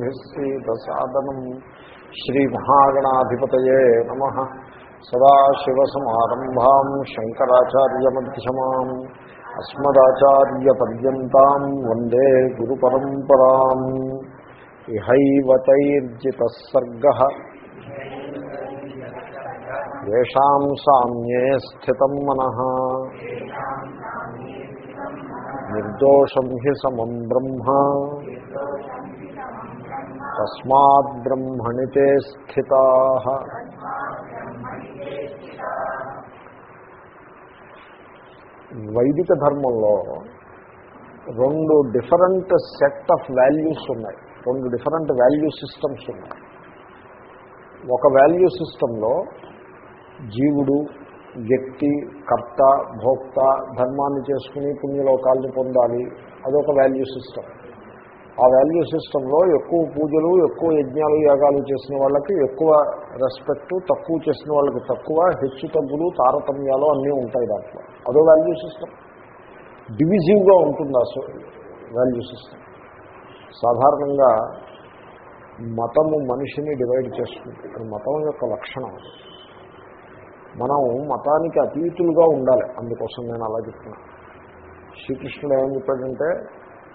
న్వన్నోతిభిస్సీదసాదనం శ్రీమహాగణాధిపతయే నమ సదాశివసమారంభాం శంకరాచార్యమ్యమాం అస్మదాచార్యపర్యంతం వందే గురు పరంపరాం ఇహైవతైర్జిత సర్గ ఏషాం సామ్యే స్థితం మనః నిర్దోషం హి సమం బ్రహ్మ తస్మాత్ బ్రహ్మణి తే స్థితా. వైదిక ధర్మంలో రెండు డిఫరెంట్ సెట్ ఆఫ్ వాల్యూస్ ఉన్నాయి. రెండు డిఫరెంట్ వాల్యూ సిస్టమ్స్ ఉన్నాయి. ఒక వాల్యూ సిస్టంలో జీవుడు వ్యక్తి కర్త భోక్త ధర్మాన్ని చేసుకుని పుణ్యలోకాలను పొందాలి. అదొక వాల్యూ సిస్టమ్. ఆ వాల్యూ సిస్టంలో ఎక్కువ పూజలు ఎక్కువ యజ్ఞాలు యాగాలు చేసిన వాళ్ళకి ఎక్కువ రెస్పెక్ట్ తక్కువ చేసిన వాళ్ళకి తక్కువ హెచ్చు తగ్గులు తారతమ్యాలు అన్నీ ఉంటాయి దాంట్లో. అదో వాల్యూ సిస్టమ్ డివిజివ్గా ఉంటుంది ఆ వాల్యూ సిస్టమ్ సాధారణంగా మతము మనిషిని డివైడ్ చేస్తుంది. అది మతం యొక్క లక్షణం మనం మతానికి అతీతులుగా ఉండాలి. అందుకోసం నేను అలా చెప్తున్నాను శ్రీకృష్ణుడు ఏమని చెప్పాడంటే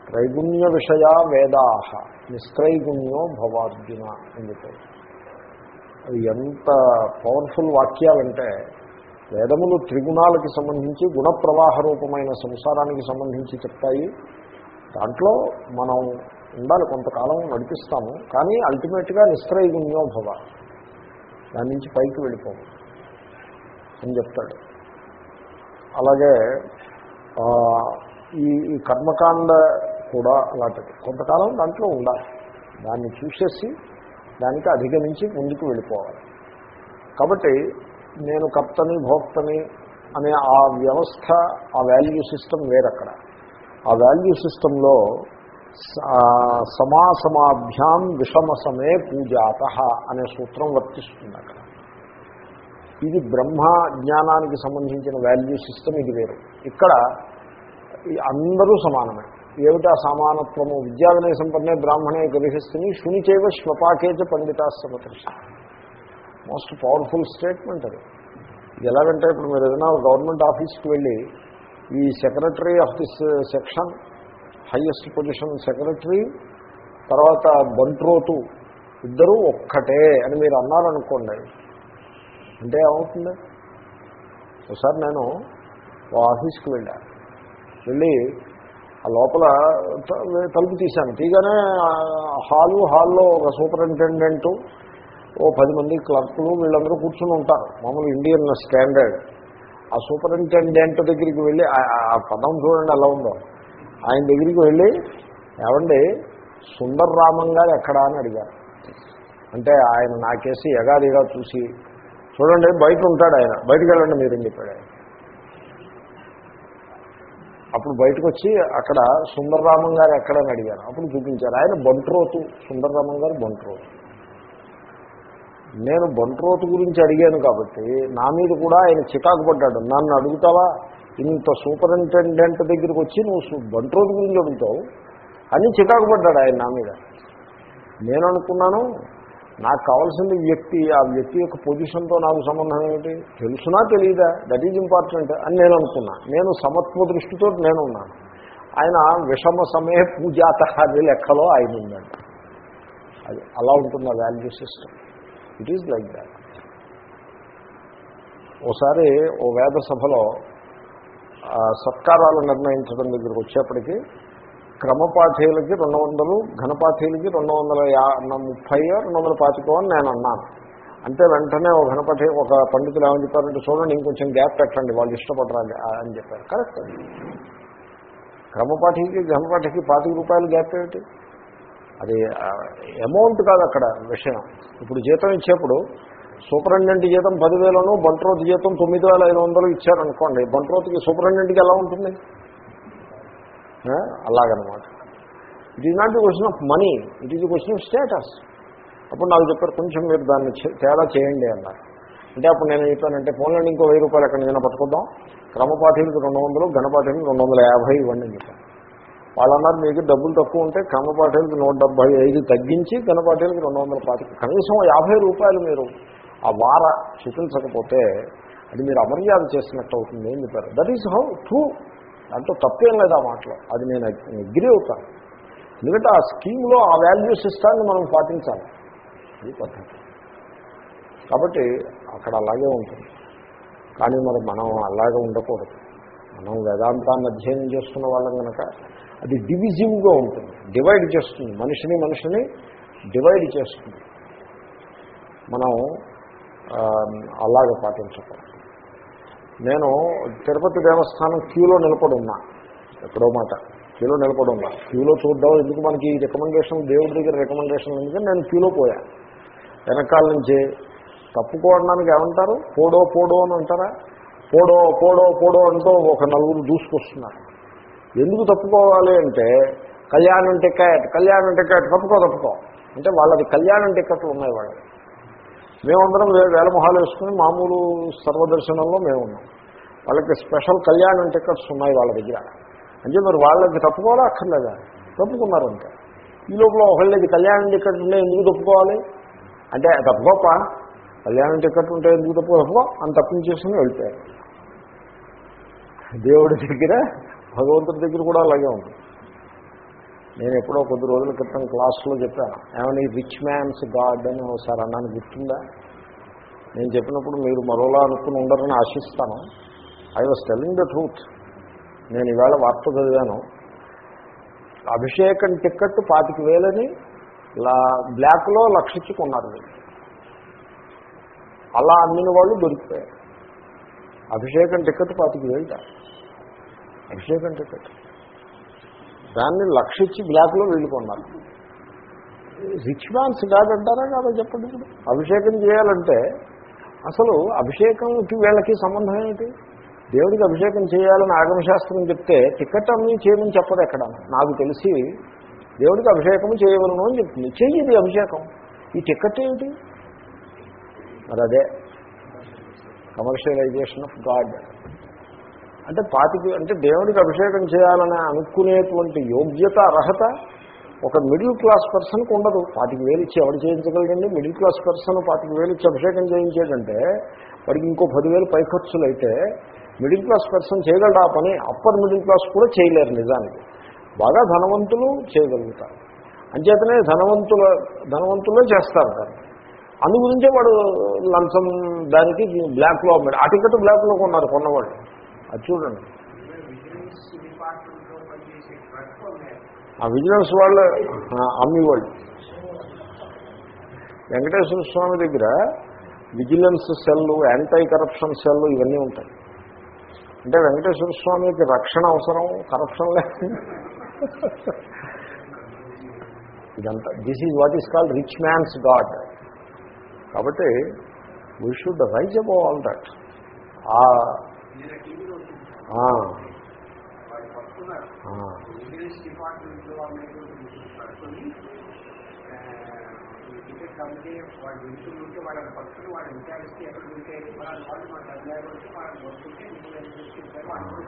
త్రైగుణ్య విషయా వేదాహ నిస్త్రైగుణ్యో భవార్జున అని అది ఎంత పవర్ఫుల్ వాక్యాలంటే వేదములు త్రిగుణాలకి సంబంధించి గుణ ప్రవాహ రూపమైన సంసారానికి సంబంధించి చెప్తాయి. దాంట్లో మనం ఉండాలి కొంతకాలం నడిపిస్తాము కానీ అల్టిమేట్గా నిస్త్రైగుణ్యో భవ దాని నుంచి పైకి వెళ్ళిపోము అని చెప్తాడు. అలాగే ఈ కర్మకాండ కూడా అలాంటిది కొంతకాలం దాంట్లో ఉండాలి. దాన్ని చూసేసి దానికి అధిగమించి ముందుకు వెళ్ళిపోవాలి. కాబట్టి నేను కర్తని భోక్తని అనే ఆ వ్యవస్థ ఆ వాల్యూ సిస్టమ్ వేరక్కడ. ఆ వాల్యూ సిస్టంలో సమాసమాభ్యాం విషమసమే పూజాత అనే సూత్రం వర్తిస్తుంది అక్కడ. ఇది బ్రహ్మ జ్ఞానానికి సంబంధించిన వాల్యూ సిస్టమ్ ఇది వేరు. ఇక్కడ అందరూ సమానమే. ఏమిటా సమానత్వము? విద్యా వినయ సంపన్నే బ్రాహ్మణే గరిహిస్తుని శునిచేవ శ్వపాకేచ పండితాస్తమతృష మోస్ట్ పవర్ఫుల్ స్టేట్మెంట్ అది. ఎలాగంటే ఇప్పుడు మీరు ఏదైనా గవర్నమెంట్ ఆఫీస్కి వెళ్ళి ఈ secretary of this section highest position secretary తర్వాత బంట్రోతు ఇద్దరూ ఒక్కటే అని మీరు అన్నారనుకోండి. అంటే ఏమవుతుంది? ఒకసారి నేను ఆఫీస్కి వెళ్ళా. వెళ్ళి ఆ లోపల తలుపు తీశాను. తీగానే హాలు హాల్లో ఒక సూపరింటెండెంటు ఓ పది మంది క్లర్కులు వీళ్ళందరూ కూర్చుని ఉంటారు. మామూలు ఇండియన్ స్టాండర్డ్. ఆ సూపరింటెండెంట్ దగ్గరికి వెళ్ళి ఆ పదం చూడండి ఎలా ఉందో. ఆయన దగ్గరికి వెళ్ళి ఏమండి సుందర్ రామన్ గారు ఎక్కడా? అని అడిగారు. అంటే ఆయన నాకేసి ఎగాదిగా చూసి చూడండి బయట ఉంటాడు ఆయన. బయటకు వెళ్ళండి మీరు చెప్పాడు ఆయన. అప్పుడు బయటకు వచ్చి అక్కడ సుందరరామం గారు ఎక్కడని అడిగారు. అప్పుడు చూపించారు. ఆయన బంట్రోతు సుందరరామన్ గారు బంట్రోతు. నేను బంట్రోతు గురించి అడిగాను కాబట్టి నా మీద కూడా ఆయన చికాకు పడ్డాడు. నన్ను అడుగుతావా? ఇంత సూపరింటెండెంట్ దగ్గరికి వచ్చి నువ్వు బంట్రోతు గురించి అడుగుతావు అని చికాకు పడ్డాడు ఆయన నా మీద. నేను అనుకున్నాను నాకు కావాల్సింది వ్యక్తి ఆ వ్యక్తి యొక్క పొజిషన్తో నాకు సంబంధం ఏమిటి? తెలుసునా తెలియదా దట్ ఈజ్ ఇంపార్టెంట్ అని నేను అనుకున్నా. నేను సమత్వ దృష్టితో నేను ఉన్నాను. ఆయన విషమ సమయ పూజాత అనే లెక్కలో ఆయన ఉన్నాడు. అది అలా ఉంటుంది ఆ value system it is like that ఓసారి ఓ వేద సభలో సత్కారాలు నిర్ణయించడం దగ్గరికి వచ్చేప్పటికీ క్రమపాఠీలకి రెండు వందలు ఘనపాఠీలకి రెండు వందల యా ముప్పై రెండు వందల పాతికో అని నేను అన్నాను. అంటే వెంటనే ఒక ఘనపాఠి ఒక పండితులు ఏమని చెప్పారంటే చూడండి ఇంకొంచెం గ్యాప్ పెట్టండి వాళ్ళు ఇష్టపడరాలి అని చెప్పారు. కరెక్ట్ క్రమపాఠికి ఘనపాఠికి పాతిక రూపాయలు గ్యాప్ ఏమిటి? అది అమౌంట్ కాదు అక్కడ విషయం. ఇప్పుడు జీతం ఇచ్చేప్పుడు సూపరింటెండెంట్ జీతం పదివేలను బంట్రోత్ జీతం తొమ్మిది వేల ఐదు వందలు ఇచ్చారనుకోండి బంట్రోత్కి సూపరింటెండెంట్కి ఎలా ఉంటుంది? అలాగనమాట. It is not the question of money it is the question of status అప్పుడు నాకు చెప్పారు కొంచెం మీరు దాన్ని తేడా చేయండి అన్నారు. అంటే అప్పుడు నేను చెప్పానంటే ఫోన్లో ఇంకో వెయ్యి రూపాయలు ఎక్కడ నేను పట్టుకుందాం. క్రమపాఠీలకు రెండు వందలు ఘనపాఠీలకు రెండు వందల యాభై ఇవ్వండి చెప్పాను వాళ్ళు అన్నారు మీకు డబ్బులు తక్కువ ఉంటే క్రమపాఠీలకు నూట డెబ్బై ఐదు తగ్గించి కన్నపాటేలకి రెండు వందల పాతిక కనీసం యాభై రూపాయలు మీరు ఆ వార చూపించకపోతే అది మీరు అమర్యాద చేసినట్టు అవుతుంది అని చెప్పారు. దట్ ఈస్ హౌ ట్రూ దాంట్లో తప్పేం లేదు ఆ మాటలో. అది నేను అగ్రి అవుతాను. ఎందుకంటే ఆ స్కీమ్లో ఆ వాల్యూ సిస్టాన్ని మనం పాటించాలి. అది పద్ధతి. కాబట్టి అక్కడ అలాగే ఉంటుంది. కానీ మరి మనం అలాగే ఉండకూడదు. మనం వేదాంతాన్ని అధ్యయనం చేస్తున్న వాళ్ళం కనుక అది డివిజివ్గా ఉంటుంది. డివైడ్ చేస్తుంది. మనిషిని మనిషిని డివైడ్ చేస్తుంది. మనం ఆ, అలాగే పాటించకూడదు. నేను తిరుపతి దేవస్థానం క్యూలో నిలబడి ఉన్నా. ఎక్కడో మాట. క్యూలో నిలబడి ఉన్నా. క్యూలో చూద్దాం ఎందుకు మనకి ఈ రికమెండేషన్ దేవుడి దగ్గర రికమెండేషన్ ఎందుకని నేను క్యూలో పోయా. వెనకాల నుంచి తప్పుకోవడానికి ఏమంటారు? పోడో పోడో అని అంటారా? పోడో పోడో పోడో అంటూ ఒక నలుగురు దూసుకొస్తున్నారు ఎందుకు తప్పుకోవాలి అంటే కళ్యాణం టికెట్ కళ్యాణం టికెట్ తప్పుకో తప్పుకో. అంటే వాళ్ళది కళ్యాణం టికెట్లు ఉన్నాయి వాళ్ళకి. మేమందరం వేలమొహాలు వేల మొహాలు వేసుకుని మామూలు సర్వదర్శనంలో మేము ఉన్నాం వాళ్ళకి స్పెషల్ కళ్యాణం టికెట్స్ ఉన్నాయి వాళ్ళ దగ్గర. అంటే మరి వాళ్ళకి తప్పుకోవాలా అక్కర్లేదా? తప్పుకున్నారు అంతే. ఈ లోపల ఒకళ్ళకి కళ్యాణం టికెట్ ఉంటే ఎందుకు తప్పుకోవాలి? అంటే తప్పుకోప. కళ్యాణం టికెట్ ఉంటే ఎందుకు తప్పు? తప్పుకో. అని తప్పించేసుకుని వెళ్తారు దేవుడి దగ్గర భగవంతుడి దగ్గర కూడా అలాగే ఉంది. నేను ఎప్పుడో కొద్ది రోజుల క్రితం క్లాస్లో చెప్పాను ఏమైనా రిచ్ మ్యాన్స్ గాడ్ అని ఒకసారి అన్నాను గుర్తుందా? నేను చెప్పినప్పుడు మీరు మరోలా అనుకుని ఉండరని ఆశిస్తాను. I was telling the truth నేను ఈవేళ వార్త చదివాను. అభిషేకం టిక్కెట్ పాతిక వేలని బ్లాక్లో లక్షించి కొన్నారు అలా అమ్మిన వాళ్ళు దొరికిపోయారు. అభిషేకం టిక్కెట్ పాతిక వేలుట. అభిషేకం టిక్కెట్ దాన్ని లక్షించి బ్లాక్లో వీళ్ళు రిచ్ మ్యాన్స్ కాదంటారా కాదా చెప్పండి ఇప్పుడు అభిషేకం చేయాలంటే అసలు అభిషేకంకి వీళ్ళకి సంబంధం ఏంటి? దేవుడికి అభిషేకం చేయాలని ఆగమశాస్త్రం చెప్తే టికెట్ అమ్మి చేయమని చెప్పదు ఎక్కడ? నాకు తెలిసి దేవుడికి అభిషేకం చేయవలను అని చెప్తుంది. చెయ్యి అభిషేకం. ఈ టికెట్ ఏమిటి మరి అదే. Commercialisation of god. అంటే పాతికి అంటే దేవుడికి అభిషేకం చేయాలని అనుకునేటువంటి యోగ్యత అర్హత ఒక మిడిల్ క్లాస్ పర్సన్కి ఉండదు. పాతికి వేలు ఎవరు చేయించగలిగండి? మిడిల్ క్లాస్ పర్సన్ పాతికి వేలు అభిషేకం చేయించేటంటే వాడికి ఇంకో పదివేలు పై ఖర్చులు అయితే మిడిల్ క్లాస్ పర్సన్ చేయగలడు ఆ పని. అప్పర్ మిడిల్ క్లాస్ కూడా చేయలేరు నిజానికి. బాగా ధనవంతులు చేయగలుగుతారు. అంచేతనే ధనవంతుల ధనవంతులే చేస్తారు దాన్ని. అందు గురించే వాడు లంచం దానికి బ్లాక్లో అమ్మాడు ఆ టికెట్ బ్లాక్లో కొన్నారు కొన్నవాళ్ళు. అది చూడండి. ఆ విజిలెన్స్ వాళ్ళు అమ్మేవాళ్ళు వెంకటేశ్వర స్వామి దగ్గర vigilance cell anti corruption cell ఇవన్నీ ఉంటాయి. అంటే వెంకటేశ్వర స్వామికి రక్షణ అవసరం కరప్షన్ లేకుండా ఇదంతా this is what is called rich man's god కాబట్టి we should rise above all that వాళ్ళని పట్టుకుని విచారిస్తే ఎక్కడ ఉంటే వాళ్ళ వాళ్ళు వాళ్ళని వాళ్ళు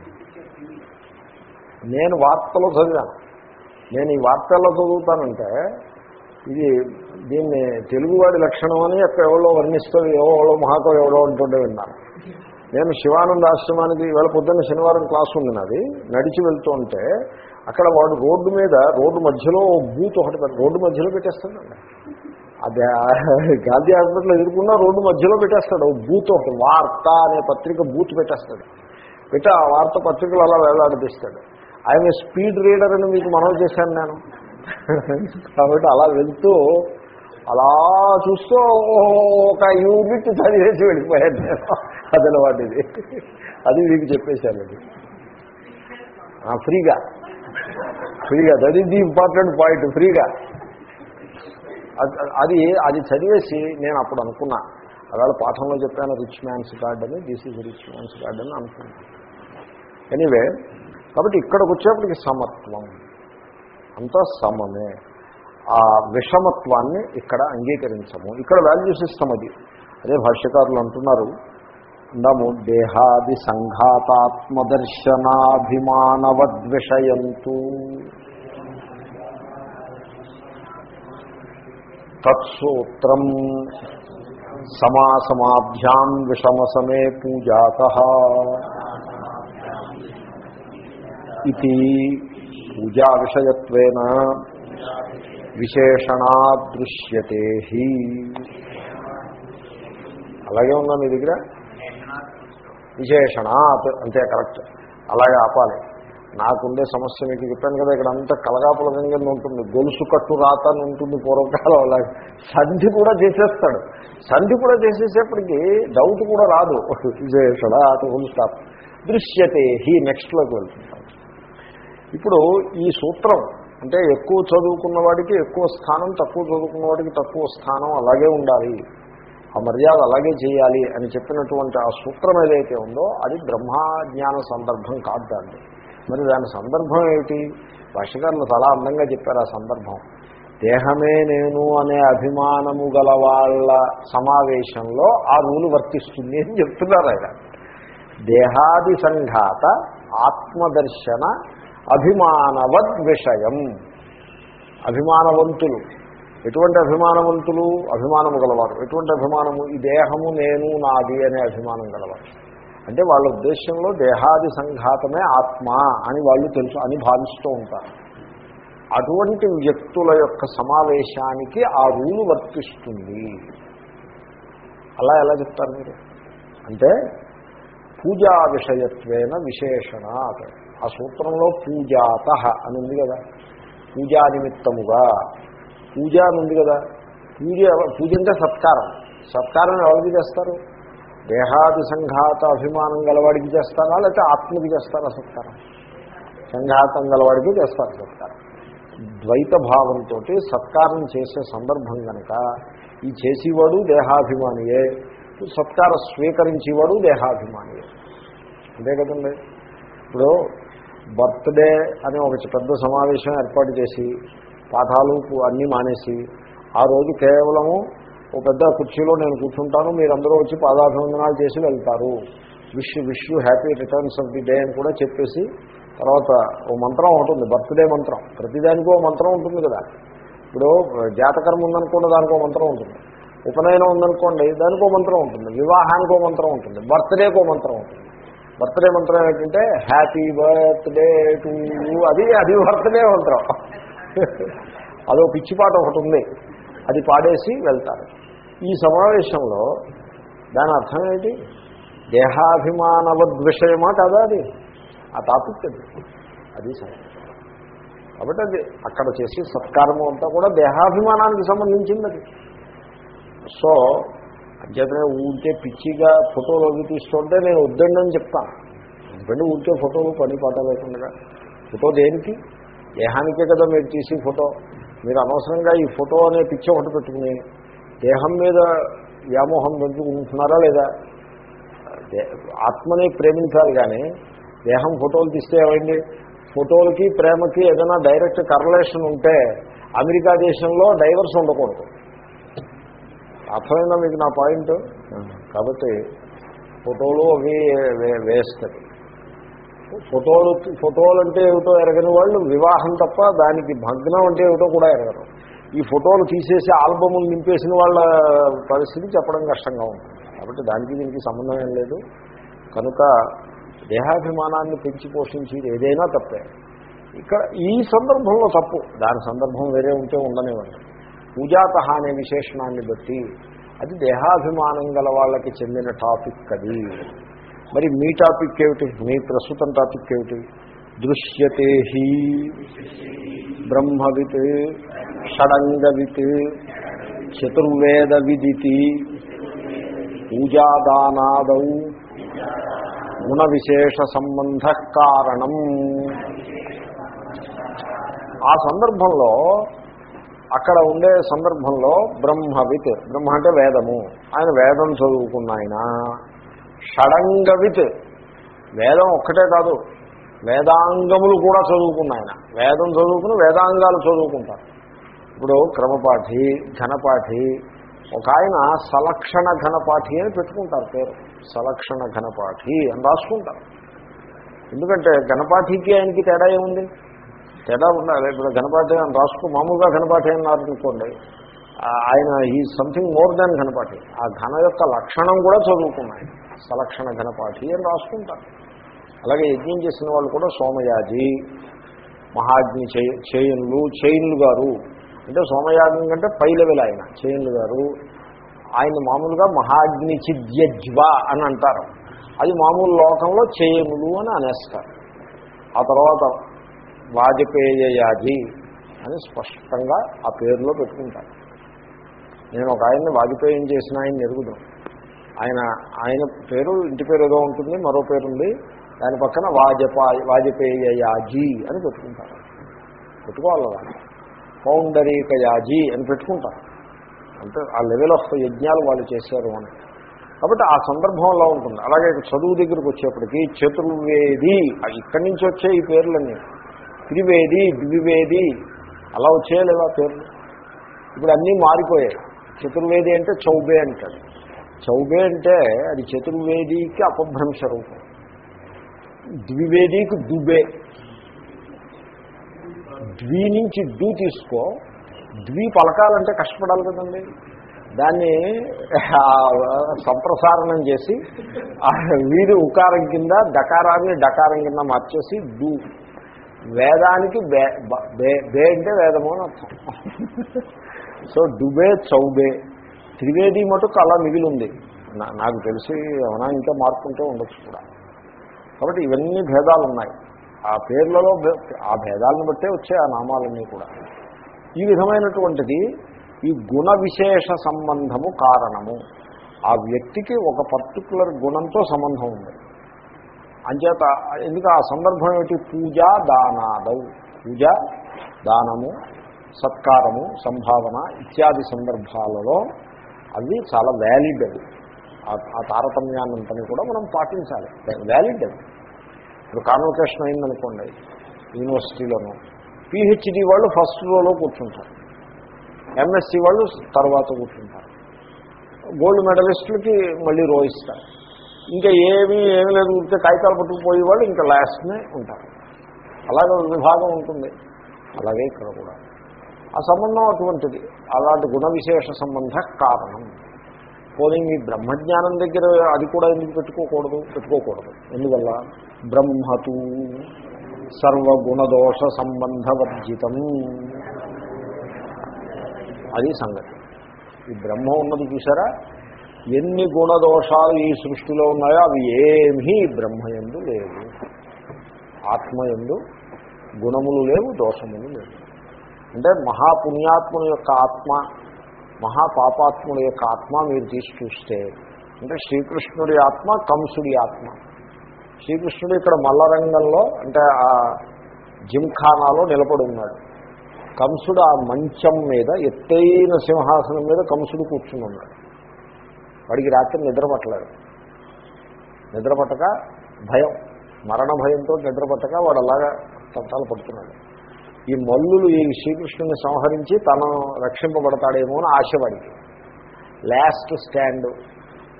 నేను వార్తలో చదివాను. నేను ఈ వార్తల్లో చదువుతానంటే ఇది దీన్ని తెలుగువాడి లక్షణం అని అక్కడ ఎవరో వర్ణిస్తుంది ఎవరో మహాకవి ఎవరో అంటుండే విన్నాను. నేను శివానంద ఆశ్రమానికి ఇవాళ పొద్దున్న శనివారం క్లాస్ ఉంది నాది నడిచి వెళ్తూ ఉంటే అక్కడ వాడు రోడ్డు మీద రోడ్డు మధ్యలో ఓ బూత్ ఒకటి రోడ్డు మధ్యలో పెట్టేస్తాడండి అదే గాంధీ హాస్పిటల్ ఎదుర్కొన్నా రోడ్డు మధ్యలో పెట్టేస్తాడు. ఓ బూత్ ఒకటి వార్త అనే పత్రిక బూత్ పెట్టేస్తాడు. పెట్టి ఆ వార్త పత్రికలు అలా వేలాడదీస్తాడు. ఆయన స్పీడ్ రీడర్ అని మీకు మనం చేశాను నేను. కాబట్టి అలా వెళ్తూ అలా చూస్తూ ఒక యూనిట్ చదివేసి వెళ్ళిపోయాను నేను. అదనమాట ఇది అది మీకు చెప్పేశాను అది. ఫ్రీగా. ఫ్రీగా. That is the important point ఫ్రీగా. అది- అది అది చదివేసి నేను అప్పుడు అనుకున్నా. అవాళ పాఠంలో చెప్పాను రిచ్ మ్యాన్స్ కార్డ్ అని this is rich man's card అని అనుకున్నాను ఎనీవే కాబట్టి ఇక్కడికి వచ్చేప్పటికి సమత్వం. అంతా సమమే. ఆ విషమత్వాన్ని ఇక్కడ అంగీకరించము. ఇక్కడ వాల్యూ సిస్టమ్ అది. అదే భాష్యకారులు అంటున్నారు నము దేహాది సంఘాతాత్మదర్శనాభిమానవద్విషయంతు. తత్సూత్రం సమాసమాభ్యాం విషమసమే పూజాత. ఇది పూజా విషయత్వేన విశేషణాదృశ్యతే హి. అలాగే ఉందా మీ దగ్గర? విశేషణాత్ అంతే కరెక్ట్. అలాగే ఆపాలి. నాకుండే సమస్య మీకు చెప్పాను కదా ఇక్కడ అంతా కింద ఉంటుంది. గొలుసు కట్టు రాత అని ఉంటుంది పూర్వకాలం అలాగే సంధి కూడా చేసేస్తాడు. సంధి కూడా చేసేసేప్పటికి డౌట్ కూడా రాదు. విశేషణ అటు స్టాప్ దృశ్యతే హీ నెక్స్ట్లోకి వెళ్తుంటాం. ఇప్పుడు ఈ సూత్రం అంటే ఎక్కువ చదువుకున్న వాడికి ఎక్కువ స్థానం తక్కువ చదువుకున్న వాడికి తక్కువ స్థానం అలాగే ఉండాలి. ఆ మర్యాద అలాగే చేయాలి అని చెప్పినటువంటి ఆ సూత్రం ఏదైతే ఉందో అది బ్రహ్మజ్ఞాన సందర్భం కాదు దాన్ని మరి దాని సందర్భం ఏమిటి? భాషకారులు చాలా అందంగా చెప్పారు ఆ సందర్భం. దేహమే నేను అనే అభిమానము గల వాళ్ళ సమావేశంలో ఆ రూలు వర్తిస్తుంది అని చెప్తున్నారు ఆయన. దేహాది సంఘాత ఆత్మదర్శన అభిమానవద్ విషయం అభిమానవంతులు. ఎటువంటి అభిమానవంతులు అభిమానము గలవారు? ఎటువంటి అభిమానము? ఈ దేహము నేను నాది అనే అభిమానం గలవారు. అంటే వాళ్ళ ఉద్దేశంలో దేహాది సంఘాతమే ఆత్మ అని వాళ్ళు తెలుసు అని భావిస్తూ ఉంటారు. అటువంటి వ్యక్తుల యొక్క సమావేశానికి ఆ రూలు వర్తిస్తుంది. అలా ఎలా చెప్తారు మీరు? అంటే పూజా విషయత్వేన విశేషణ ఆ సూత్రంలో పూజాత అని ఉంది కదా. పూజా నిమిత్తముగా పూజ అని ఉంది కదా పూజ పూజ అంటే సత్కారం. సత్కారం ఎవరికి చేస్తారు? దేహాది సంఘాత అభిమానం గలవాడికి చేస్తారా లేకపోతే ఆత్మకి చేస్తారా సత్కారం? సంఘాతం గలవాడికి చేస్తారు సత్కారం. ద్వైత భావంతో సత్కారం చేసే సందర్భం కనుక ఈ చేసేవాడు దేహాభిమానియే సత్కార స్వీకరించేవాడు దేహాభిమానియే. అంతే కదండి? ఇప్పుడు బర్త్డే అని ఒక పెద్ద సమావేశం ఏర్పాటు చేసి పాఠాలు అన్నీ మానేసి ఆ రోజు కేవలము ఒక పెద్ద కుర్చీలో నేను కూర్చుంటాను మీరందరూ వచ్చి పాదాభివందనాలు చేసి వెళ్తారు. Wish wish you happy returns of the day అని కూడా చెప్పేసి తర్వాత ఓ మంత్రం ఉంటుంది బర్త్డే మంత్రం. ప్రతిదానికి ఓ మంత్రం ఉంటుంది కదా. ఇప్పుడు జాతకర్మ ఉందనుకోండి దానికి ఓ మంత్రం ఉంటుంది. ఉపనయనం ఉందనుకోండి దానికి ఓ మంత్రం ఉంటుంది. వివాహానికి ఓ మంత్రం ఉంటుంది. బర్త్డేకి ఓ మంత్రం ఉంటుంది. బర్త్డే మంత్రం ఏంటంటే హ్యాపీ బర్త్డే టు అది అది బర్త్డే మంత్రం. అదో పిచ్చిపాట ఒకటి ఉంది. అది పాడేసి వెళ్తారు. ఈ సమావేశంలో దాని అర్థం ఏంటి? దేహాభిమానవద్విషయమా కదా అది? ఆ టాపిక్ అది. అది సరే. కాబట్టి అది అక్కడ చేసే సత్కారము అంతా కూడా దేహాభిమానానికి సంబంధించింది అది. సో అంచేతనే ఊరికే పిచ్చిగా ఫోటోలు అవి తీస్తుంటే నేను వద్దండి అని చెప్తాను. ఎందుకంటే ఊరికే ఫోటోలు పని పాట లేకుండా. ఫోటో దేనికి? దేహానికే కదా మీరు తీసి ఫోటో. మీరు అనవసరంగా ఈ ఫోటో అనే పిచ్చి ఒకటి పెట్టుకుని దేహం మీద వ్యామోహం పెంచుకుంటున్నారా లేదా? ఆత్మని ప్రేమించాలి కానీ దేహం ఫోటోలు తీస్తే ఏమైంది? ఫోటోలకి ప్రేమకి ఏదైనా డైరెక్ట్ కరలేషన్ ఉంటే అమెరికా దేశంలో డైవర్స్ ఉండకూడదు. అర్థమైందా మీకు నా పాయింట్? కాబట్టి ఫోటోలు అవి వేస్ట్ ఫోటోలు ఫోటోలు అంటే ఏమిటో ఎరగని వాళ్ళు వివాహం తప్ప దానికి భగ్నం అంటే ఏమిటో కూడా ఎరగరు. ఈ ఫోటోలు తీసేసి ఆల్బములు నింపేసిన వాళ్ళ పరిస్థితి చెప్పడం కష్టంగా ఉంటుంది. కాబట్టి దానికి దీనికి సంబంధం ఏం లేదు. కనుక దేహాభిమానాన్ని పెంచి పోషించేది ఏదైనా తప్పే. ఇక్కడ ఈ సందర్భంలో తప్పు. దాని సందర్భం వేరే ఉంటే ఉండనివ్వండి. పూజాత అనే విశేషణాన్ని బట్టి అది దేహాభిమానం గల వాళ్ళకి చెందిన టాపిక్ అది. మరి మీ టాపిక్ ఏమిటి? మీ ప్రస్తుతం టాపిక్ ఏమిటి? దృశ్యతే హి బ్రహ్మవిత్ షడంగవిత్ చతుర్వేద విదితి పూజాదానాదౌ గుణ విశేష సంబంధ కారణం. ఆ సందర్భంలో అక్కడ ఉండే సందర్భంలో బ్రహ్మవిత్ బ్రహ్మ అంటే వేదము. ఆయన వేదం చదువుకున్నాయన? షడంగవిత్. వేదం ఒక్కటే కాదు వేదాంగములు కూడా చదువుకున్న ఆయన. వేదం చదువుకుని వేదాంగాలు చదువుకుంటారు. ఇప్పుడు క్రమపాఠి ఘనపాఠి ఒక ఆయన సలక్షణ ఘనపాఠి అని పెట్టుకుంటారు పేరు. సలక్షణ ఘనపాఠి అని రాసుకుంటారు. ఎందుకంటే ఘనపాఠికి ఆయనకి తేడా ఏముంది? తేడా ఉండాలి ఇప్పుడు ఘనపాఠి అని రాసుకో మామూలుగా ఘనపాఠి అన్నారు అనుకోండి. ఆయన ఈ సంథింగ్ మోర్ దాన్ ఘనపాఠి. ఆ ఘన యొక్క లక్షణం కూడా చదువుకున్నాయి సలక్షణ ఘనపాఠి అని రాసుకుంటారు. అలాగే యజ్ఞం చేసిన వాళ్ళు కూడా సోమయాజి మహాజ్ఞి చేయన్లు చేయులు గారు. అంటే సోమయాగం కంటే పై లెవెల్ ఆయన చైన్లు గారు. ఆయన మామూలుగా మహాగ్ని చిద్యజ్వ అని అంటారు. అది మామూలు లోకంలో చేయములు అని అనేస్తారు. ఆ తర్వాత వాజపేయయాజి అని స్పష్టంగా ఆ పేరులో పెట్టుకుంటారు. నేను ఒక ఆయన్ని వాజపేయం చేసిన ఆయన ఎరుగుదాం ఆయన ఆయన పేరు ఇంటి పేరు ఏదో ఉంటుంది మరో పేరు ఉంది దాని పక్కన వాజపా వాజపేయయాజీ అని పెట్టుకుంటారు. పెట్టుకోవాలి పౌండరీక యాజీ అని పెట్టుకుంటారు. అంటే ఆ లెవెల్ ఆఫ్ యజ్ఞాలు వాళ్ళు చేశారు అని. కాబట్టి ఆ సందర్భంలో ఉంటుంది. అలాగే చదువు దగ్గరికి వచ్చేప్పటికీ చతుర్వేది ఇక్కడి నుంచి వచ్చే ఈ పేర్లన్నీ. త్రివేది ద్వివేది అలా వచ్చేయలేవా పేర్లు? ఇప్పుడు అన్నీ మారిపోయాయి. చతుర్వేది అంటే చౌబే అంటాడు చౌబే అంటే అది చతుర్వేదికి అపభ్రంశ రూపం ద్వివేదికి దుబే. ద్వి నుంచి డూ తీసుకో. ద్వి పలకాలంటే కష్టపడాలి కదండి. దాన్ని సంప్రసారణం చేసి ఆ వీధి ఉకారం కింద డకారాన్ని డకారం కింద మార్చేసి డూ వేదానికి బే బే బే అంటే వేదము అని అర్థం. సో డుబే చౌబే. త్రివేది మటుకు అలా మిగిలి ఉంది నాకు తెలిసి ఏమైనా ఇంకా మార్పుంటే ఉండొచ్చు కూడా. కాబట్టి ఇవన్నీ భేదాలు ఉన్నాయి ఆ పేర్లలో భే- ఆ భేదాలను బట్టే వచ్చే ఆ నామాలన్నీ కూడా. ఈ విధమైనటువంటిది ఈ గుణ విశేష సంబంధము కారణము. ఆ వ్యక్తికి ఒక పర్టికులర్ గుణంతో సంబంధం ఉంది. అంచేత ఎందుకు ఆ సందర్భం ఏమిటి? పూజ దానాదౌ. పూజ దానము సత్కారము సంభావన ఇత్యాది సందర్భాలలో అవి చాలా వ్యాలిడ్ అవి ఆ- తారతమ్యాన్నంతని కూడా మనం పాటించాలి. వ్యాలిడ్ అవి ఇప్పుడు కాన్వకేషన్ అయిందనుకోండి యూనివర్సిటీలోనూ పిహెచ్డి వాళ్ళు ఫస్ట్ రోలో కూర్చుంటారు. ఎంఎస్సి వాళ్ళు తర్వాత కూర్చుంటారు. గోల్డ్ మెడలిస్టులకి మళ్ళీ రో ఇస్తారు. ఇంకా ఏమీ ఏమీ లేదు ఉంటే కాగితాలు పట్టుకుపోయే వాళ్ళు ఇంకా లాస్ట్నే ఉంటారు. అలాగే విభాగం ఉంటుంది. అలాగే ఇక్కడ కూడా. ఆ సంబంధం అటువంటిది. అలాంటి గుణ విశేష సంబంధ కారణం. పోనీ మీ బ్రహ్మజ్ఞానం దగ్గర అది కూడా ఎందుకు పెట్టుకోకూడదు? పెట్టుకోకూడదు. ఎందువల్ల? బ్రహ్మతు సర్వగుణదోష సంబంధవర్జితం అది సంగతి. ఈ బ్రహ్మ ఉన్నది చూసారా? ఎన్ని గుణదోషాలు ఈ సృష్టిలో ఉన్నాయో అవి ఏమీ బ్రహ్మయందు లేవు. ఆత్మయందు గుణములు లేవు దోషములు లేవు. అంటే మహాపుణ్యాత్ముని యొక్క ఆత్మ మహాపాపాత్ముడి యొక్క ఆత్మ మీరు తీసి చూస్తే అంటే శ్రీకృష్ణుడి ఆత్మ కంసుడి ఆత్మ. శ్రీకృష్ణుడు ఇక్కడ మల్లరంగంలో అంటే ఆ జిమ్ఖానాలో నిలబడి ఉన్నాడు. కంసుడు ఆ మంచం మీద ఎత్తైన సింహాసనం మీద కంసుడు కూర్చుని ఉన్నాడు. వాడికి రాత్రి నిద్రపట్టలేదు నిద్రపట్టక భయం మరణ భయంతో నిద్రపట్టక వాడు అలాగా తంతాలు పడుతున్నాడు. ఈ మల్లులు ఈ శ్రీకృష్ణుని సంహరించి తను రక్షింపబడతాడేమో అని ఆశ లాస్ట్ స్టాండ్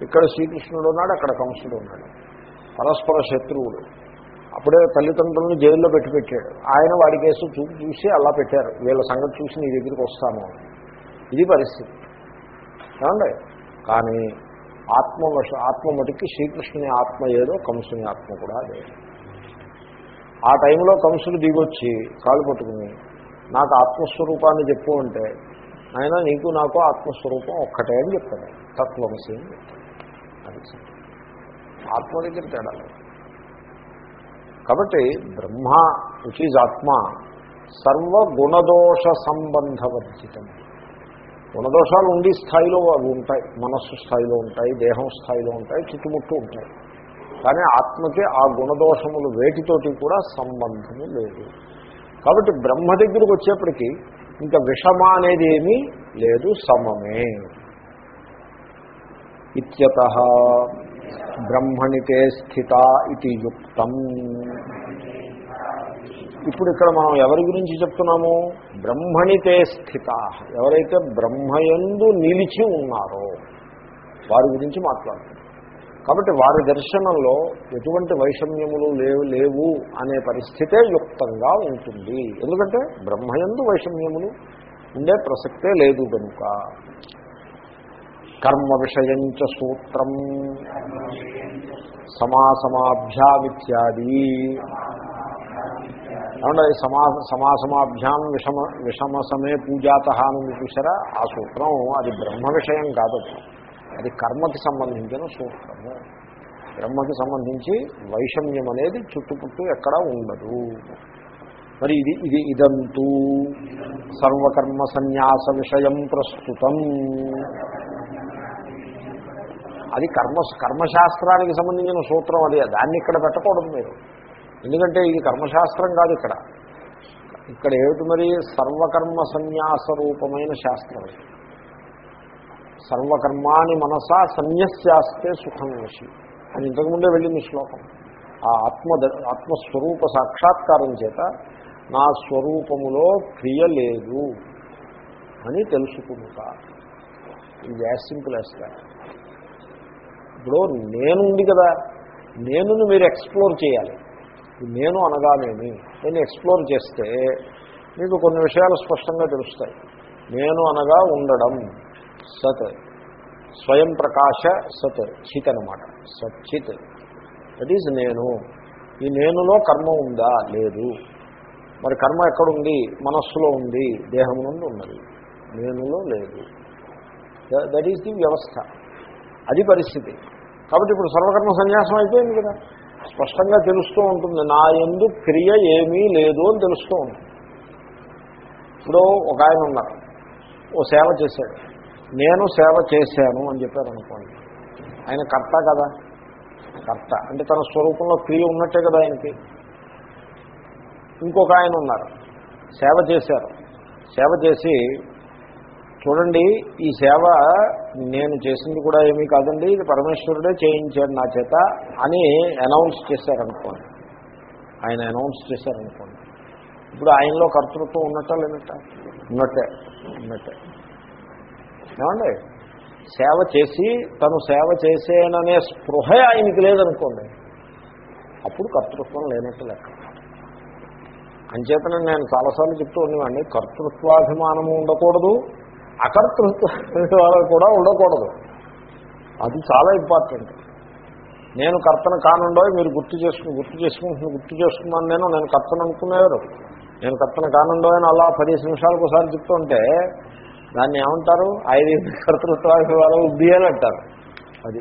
ఇక్కడ శ్రీకృష్ణుడు ఉన్నాడు అక్కడ కంసుడు ఉన్నాడు. పరస్పర శత్రువుడు అప్పుడే తల్లిదండ్రులను జైల్లో పెట్టి పెట్టాడు. ఆయన వాడి కేసు చూసి అలా పెట్టారు. వీళ్ళ సంగతి చూసి నీ దగ్గరికి వస్తాము ఇది పరిస్థితి. ఏమండి? కానీ ఆత్మ వశ- ఆత్మ మటుకి శ్రీకృష్ణుని ఆత్మ ఏదో కంసుని ఆత్మ కూడా అదే. ఆ టైంలో కంసుడు దిగొచ్చి కాలు పట్టుకుని నాకు ఆత్మస్వరూపాన్ని చెప్పు అంటే ఆయన నీకు నాకు ఆత్మస్వరూపం ఒక్కటే అని చెప్తాడు తత్వంశి అని చెప్తాడు అది ఆత్మ దగ్గర తేడా కాబట్టి బ్రహ్మ విచ్ ఈజ్ ఆత్మ సర్వగుణదోష సంబంధవర్జితం. గుణదోషాలు ఉండి స్థాయిలో అవి ఉంటాయి. మనస్సు స్థాయిలో ఉంటాయి దేహం స్థాయిలో ఉంటాయి చుట్టుముట్టు ఉంటాయి. కానీ ఆత్మకి ఆ గుణదోషములు వేటితోటి కూడా సంబంధము లేదు. కాబట్టి బ్రహ్మ దగ్గరికి వచ్చేప్పటికీ ఇంకా విషమ అనేది ఏమీ లేదు సమమే. ఇత్యత బ్రహ్మణితే స్థిత ఇది యుక్తం. ఇప్పుడు ఇక్కడ మనం ఎవరి గురించి చెప్తున్నాము? బ్రహ్మణితే స్థిత. ఎవరైతే బ్రహ్మయందు నిలిచి ఉన్నారో వారి గురించి మాట్లాడుతున్నాం. కాబట్టి వారి దర్శనంలో ఎటువంటి వైషమ్యములు లేవు లేవు అనే పరిస్థితే యుక్తంగా ఉంటుంది. ఎందుకంటే బ్రహ్మయందు వైషమ్యములు ఉండే ప్రసక్తే లేదు కనుక కర్మ విషయంచ సూత్రం సమాసమాభ్యామిత్యాది. ఏమంటే సమా సమాసమాభ్యాం విషమ విషమ సమే పూజాత అని చూసారా ఆ సూత్రం అది బ్రహ్మ విషయం కాదు. అది. కర్మకి సంబంధించిన సూత్రం. బ్రహ్మకి సంబంధించి వైషమ్యం అనేది చుట్టుపుట్టు ఎక్కడా ఉండదు. మరి ఇది ఇది ఇదంతూ. సర్వకర్మ సన్యాస విషయం ప్రస్తుతం. అది కర్మ కర్మశాస్త్రానికి సంబంధించిన సూత్రం అది దాన్ని ఇక్కడ పెట్టకూడదు మీరు. ఎందుకంటే ఇది కర్మశాస్త్రం కాదు ఇక్కడ. ఇక్కడ ఏమిటి మరి? సర్వకర్మ సన్యాస రూపమైన శాస్త్రం సర్వకర్మాని మనసా సన్యస్యాస్తే సుఖం విషయం అని ఇంతకుముందే వెళ్ళింది శ్లోకం. ఆ ఆత్మ ఆత్మస్వరూప సాక్షాత్కారం చేత నా స్వరూపములో క్రియ లేదు అని తెలుసుకుంటా. ఇది యాజ్ సింపుల్ ఇప్పుడు నేనుంది కదా నేనుని మీరు ఎక్స్ప్లోర్ చేయాలి. నేను అనగానేమి నేను ఎక్స్ప్లోర్ చేస్తే మీకు కొన్ని విషయాలు స్పష్టంగా తెలుస్తాయి. నేను అనగా ఉండడం సత్. స్వయం ప్రకాశ సత్ చిత్ అనమాట సచ్చిత్ దట్ ఈజ్ నేను. ఈ నేనులో కర్మ ఉందా? లేదు. మరి కర్మ ఎక్కడుంది? మనస్సులో ఉంది. దేహం నుండి ఉన్నది. నేనులో లేదు. దట్ ఈజ్ ది వ్యవస్థ. అది పరిస్థితి. కాబట్టి ఇప్పుడు సర్వకర్మ సన్యాసం అయిపోయింది కదా. స్పష్టంగా తెలుస్తూ ఉంటుంది. నా ఎందు క్రియ ఏమీ లేదు అని తెలుస్తూ ఉంటుంది. ఇప్పుడు ఒక ఆయన ఉన్నారు. ఓ సేవ చేశాడు. నేను సేవ చేశాను అని చెప్పారు అనుకోండి ఆయన కర్త కదా? కర్త. అంటే తన స్వరూపంలో క్రియ ఉన్నట్టే కదా ఆయనకి? ఇంకొక ఆయన ఉన్నారు. సేవ చేశారు. సేవ చేసి చూడండి ఈ సేవ నేను చేసింది కూడా ఏమీ కాదండి ఇది పరమేశ్వరుడే చేయించాడు నా చేత అని అనౌన్స్ చేశారనుకోండి. ఆయన అనౌన్స్ చేశారనుకోండి. ఇప్పుడు ఆయనలో కర్తృత్వం ఉన్నట్ట లేనట్ట ఉన్నట్టే. ఉన్నట్టే. ఏమండి? సేవ చేసి తను సేవ చేసేననే స్పృహ ఆయనకి లేదనుకోండి అప్పుడు కర్తృత్వం లేనట్టు లెక్క. అంచేతనే నేను చాలాసార్లు చెప్తూ ఉండేవాడిని కర్తృత్వాభిమానము ఉండకూడదు అకర్తృత్వ కూడా ఉండకూడదు. అది చాలా ఇంపార్టెంట్. నేను కర్తన కానుండో మీరు గుర్తు చేసుకుని గుర్తు చేసుకుంటున్న గుర్తు చేసుకున్నాను నేను నేను కర్తను అనుకునేవారు. నేను కర్తన కానుండో అని అలా పదిహేను నిమిషాలకు ఒకసారి చెప్తుంటే దాన్ని ఏమంటారు? ఐదు కర్తృత్వాభిమానం ఉద్ది అని అంటారు. అది.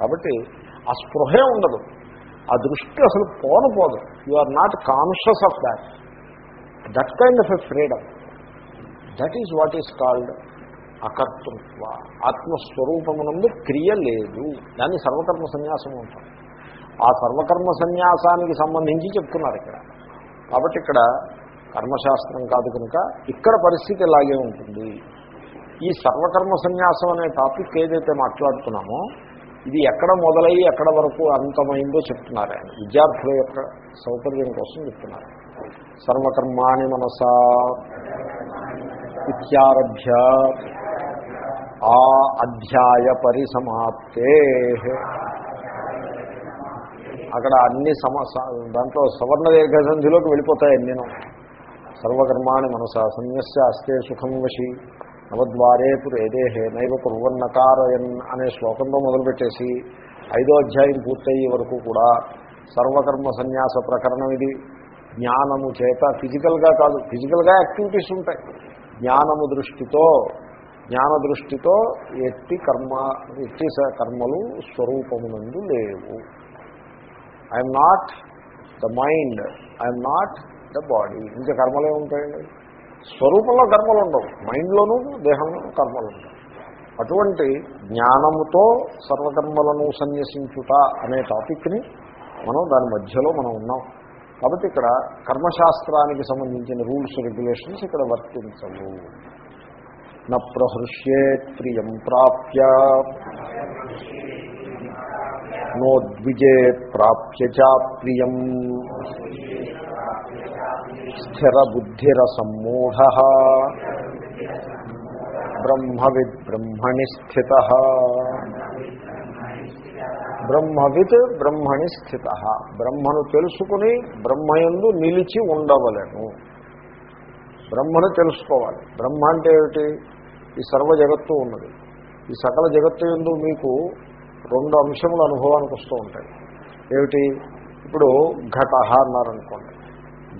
కాబట్టి ఆ స్పృహే ఉండదు. ఆ దృష్టి అసలు పోను పోదు. You are not conscious of that that kind of a freedom that is what is called అకర్తృత్వ. ఆత్మస్వరూపమునందు క్రియ లేదు. దాన్ని సర్వకర్మ సన్యాసం అంటారు. ఆ సర్వకర్మ సన్యాసానికి సంబంధించి చెప్తున్నారు ఇక్కడ. కాబట్టి ఇక్కడ కర్మశాస్త్రం కాదు కనుక ఇక్కడ పరిస్థితి ఇలాగే ఉంటుంది. ఈ సర్వకర్మ సన్యాసం అనే టాపిక్ ఏదైతే మాట్లాడుతున్నామో ఇది ఎక్కడ మొదలయ్యి ఎక్కడ వరకు అంతమైందో చెప్తున్నారు. ఆయన విద్యార్థుల యొక్క సౌకర్యం కోసం చెప్తున్నారు. సర్వకర్మాణి మనసా ఇత్యారభ్య ఆ అధ్యాయ పరిసమాప్తే. అక్కడ అన్ని సమ దాంట్లో సవర్ణ దీర్ఘసంధిలోకి వెళ్ళిపోతాయి అన్నీను సర్వకర్మాణి మనసా సన్యస్య అస్తే సుఖం వశి. నవద్వారే పురేదేహే నైవ కుర్వన్నకారయన్ అనే శ్లోకంలో మొదలుపెట్టేసి ఐదో అధ్యాయం పూర్తయ్యే వరకు కూడా సర్వకర్మ సన్యాస ప్రకరణం ఇది. జ్ఞానము చేత ఫిజికల్గా కాదు ఫిజికల్గా యాక్టివిటీస్ ఉంటాయి. జ్ఞానము దృష్టితో జ్ఞాన దృష్టితో ఎట్టి కర్మ ఎట్టి స- కర్మలు స్వరూపమునందు లేవు. I'm not the mind I'm not the body ఇంకా కర్మలే ఉంటాయండి? స్వరూపంలో కర్మలు ఉండవు. మైండ్లోనూ దేహంలోనూ కర్మలు ఉంటాయి అటువంటి జ్ఞానముతో సర్వకర్మలను సన్యసించుట అనే టాపిక్ని మనం దాని మధ్యలో మనం ఉన్నాం. కాబట్టి ఇక్కడ కర్మశాస్త్రానికి సంబంధించిన రూల్స్ రెగ్యులేషన్స్ ఇక్కడ వర్తించవు. న ప్రహృష్యేత్ ప్రియం ప్రాప్య. నోద్విజేత్ ప్రాప్య చ ప్రియం. స్థిర బుద్ధిర సమ్మూఢ. బ్రహ్మవిద్ బ్రహ్మణి స్థిత. బ్రహ్మవిత్ బ్రహ్మణి స్థిత. బ్రహ్మను తెలుసుకుని బ్రహ్మయందు నిలిచి ఉండవలను. బ్రహ్మను తెలుసుకోవాలి. బ్రహ్మ అంటే ఏమిటి? ఈ సర్వ జగత్తు ఉన్నది. ఈ సకల జగత్తు ఎందు మీకు రెండు అంశములు అనుభవానికి వస్తూ ఉంటాయి. ఏమిటి? ఇప్పుడు ఘట అన్నారనుకోండి.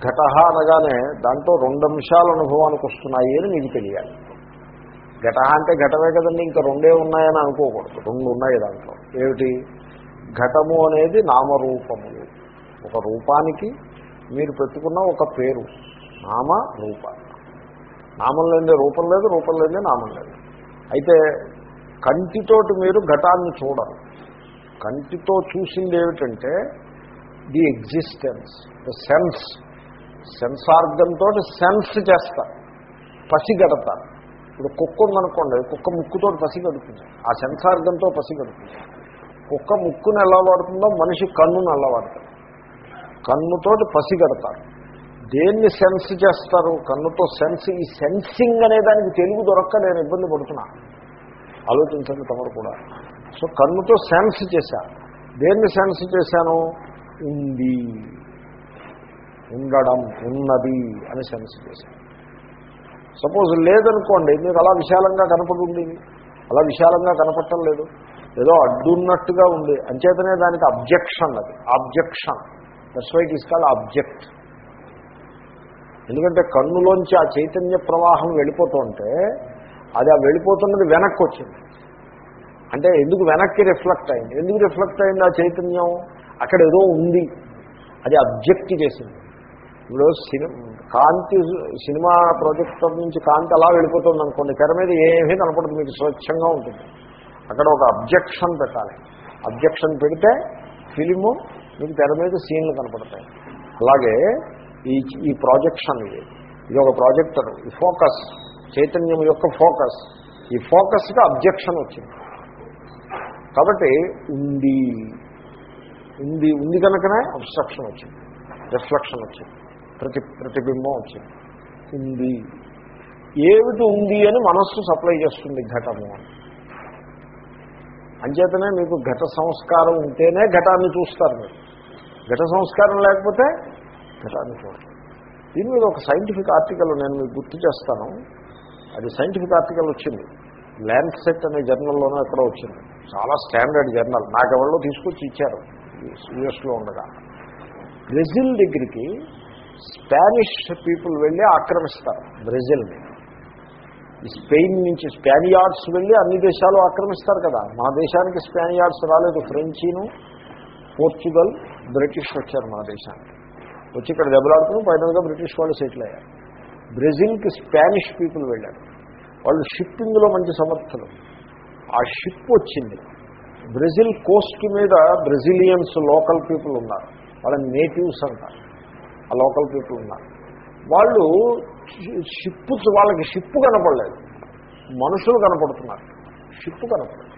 ఘట అనగానే దాంట్లో రెండు అంశాలు అనుభవానికి వస్తున్నాయి అని మీకు తెలియాలి. ఘట అంటే ఘటమే కదండి ఇంకా రెండే ఉన్నాయని అనుకోకూడదు. రెండు ఉన్నాయి దాంట్లో. ఏమిటి? ఘటము అనేది నామరూపములు ఒక రూపానికి మీరు పెట్టుకున్న ఒక పేరు నామ రూప నామం లేదే రూపం లేదు రూపం లేదే నామం లేదు. అయితే కంటితోటి మీరు ఘటాన్ని చూడరు. కంటితో చూసింది ఏమిటంటే the existence the sense sense sense చేస్తారు పసిగడతారు ఇప్పుడు కుక్క ఉందనుకోండి కుక్క ముక్కుతో పసిగడుతుంది ఆ సెన్సార్గంతో పసిగడుతుంది కుక్క ముక్కును ఎలా వాడుతుందో మనిషి కన్నును ఎలా వాడతారు కన్నుతోటి పసిగడతారు దేన్ని సెన్స్ చేస్తారు? కన్నుతో సెన్స్ ఈ సెన్సింగ్ అనే దానికి తెలుగు దొరక్క నేను ఇబ్బంది పడుతున్నా. ఆలోచించండి తమరు కూడా. సో కన్నుతో సెన్స్ చేశా. దేన్ని సెన్స్ చేశాను? ఉంది. ఉండడం ఉన్నది అని సెన్స్ చేశాను సపోజ్ లేదనుకోండి మీకు అలా విశాలంగా కనపడుంది. అలా విశాలంగా కనపడటం లేదు. ఏదో అడ్డున్నట్టుగా ఉంది. అంచేతనే దానికి అబ్జెక్షన్ అది. Objection that's why it is object ఎందుకంటే కన్నులోంచి ఆ చైతన్య ప్రవాహం వెళ్ళిపోతుంటే అది ఆ వెళ్ళిపోతున్నది వెనక్కి వచ్చింది. అంటే ఎందుకు వెనక్కి రిఫ్లెక్ట్ అయింది? ఎందుకు రిఫ్లెక్ట్ అయింది ఆ చైతన్యం? అక్కడ ఏదో ఉంది. అది అబ్జెక్ట్ చేసింది. ఇప్పుడు సినిమా కాంతి సినిమా ప్రొజెక్టర్ నుంచి కాంతి అలా వెళ్ళిపోతుంది అనుకోండి తెర మీద ఏమీ కనపడదు మీకు స్వచ్ఛంగా ఉంటుంది. అక్కడ ఒక అబ్జెక్షన్ పెట్టాలి. అబ్జెక్షన్ పెడితే ఫిలిము మీకు తెర మీద సీన్లు కనపడతాయి. అలాగే ఈ ఈ ప్రాజెక్షన్ ఇది. ఇది ఒక ప్రాజెక్టర్ ఈ ఫోకస్ చైతన్యం యొక్క ఫోకస్. ఈ ఫోకస్కి అబ్జెక్షన్ వచ్చింది. కాబట్టి ఉంది ఉంది ఉంది కనుకనే అబ్స్ట్రక్షన్ వచ్చింది రిఫ్లెక్షన్ వచ్చింది. ప్రతి ప్రతిబింబం వచ్చింది. ఉంది. ఏమిటి ఉంది అని మనస్సు సప్లై చేస్తుంది ఘటము అని. అంచేతనే మీకు ఘట సంస్కారం ఉంటేనే ఘటాన్ని చూస్తారు మీరు. ఘట సంస్కారం లేకపోతే ఘటాన్ని చూడరు. దీని మీద ఒక సైంటిఫిక్ ఆర్టికల్ నేను మీకు గుర్తు చేస్తాను. అది సైంటిఫిక్ ఆర్టికల్ వచ్చింది. ల్యాండ్సెట్ అనే జర్నల్లోనూ ఎక్కడో వచ్చింది. చాలా స్టాండర్డ్ జర్నల్. నాకెవరిలో తీసుకొచ్చి ఇచ్చారు. యుఎస్లో ఉండగా. బ్రెజిల్ దగ్గరికి స్పానిష్ పీపుల్ వెళ్ళి ఆక్రమిస్తారు బ్రెజిల్ని. స్పెయిన్ నుంచి స్పానియార్డ్స్ వెళ్ళి అన్ని దేశాలు ఆక్రమిస్తారు కదా. మా దేశానికి స్పానియార్డ్స్ రాలేదు. ఫ్రెంచీను పోర్చుగల్ బ్రిటిష్ వచ్చారు మన దేశానికి. వచ్చి ఇక్కడ దెబ్బలాడుకుని ఫైనల్గా బ్రిటిష్ వాళ్ళు సెటిల్ అయ్యారు. బ్రెజిల్కి స్పానిష్ పీపుల్ వెళ్ళారు. వాళ్ళు షిప్పింగ్లో మంచి సమర్థులు. ఆ షిప్ వచ్చింది. బ్రెజిల్ కోస్ట్ మీద బ్రెజిలియన్స్ లోకల్ పీపుల్ ఉన్నారు. వాళ్ళ నేటివ్స్ అంటారు. ఆ లోకల్ పీపుల్ ఉన్నారు. వాళ్ళు షిప్పు వాళ్ళకి షిప్పు కనపడలేదు. మనుషులు కనపడుతున్నారు. షిప్పు కనపడలేదు.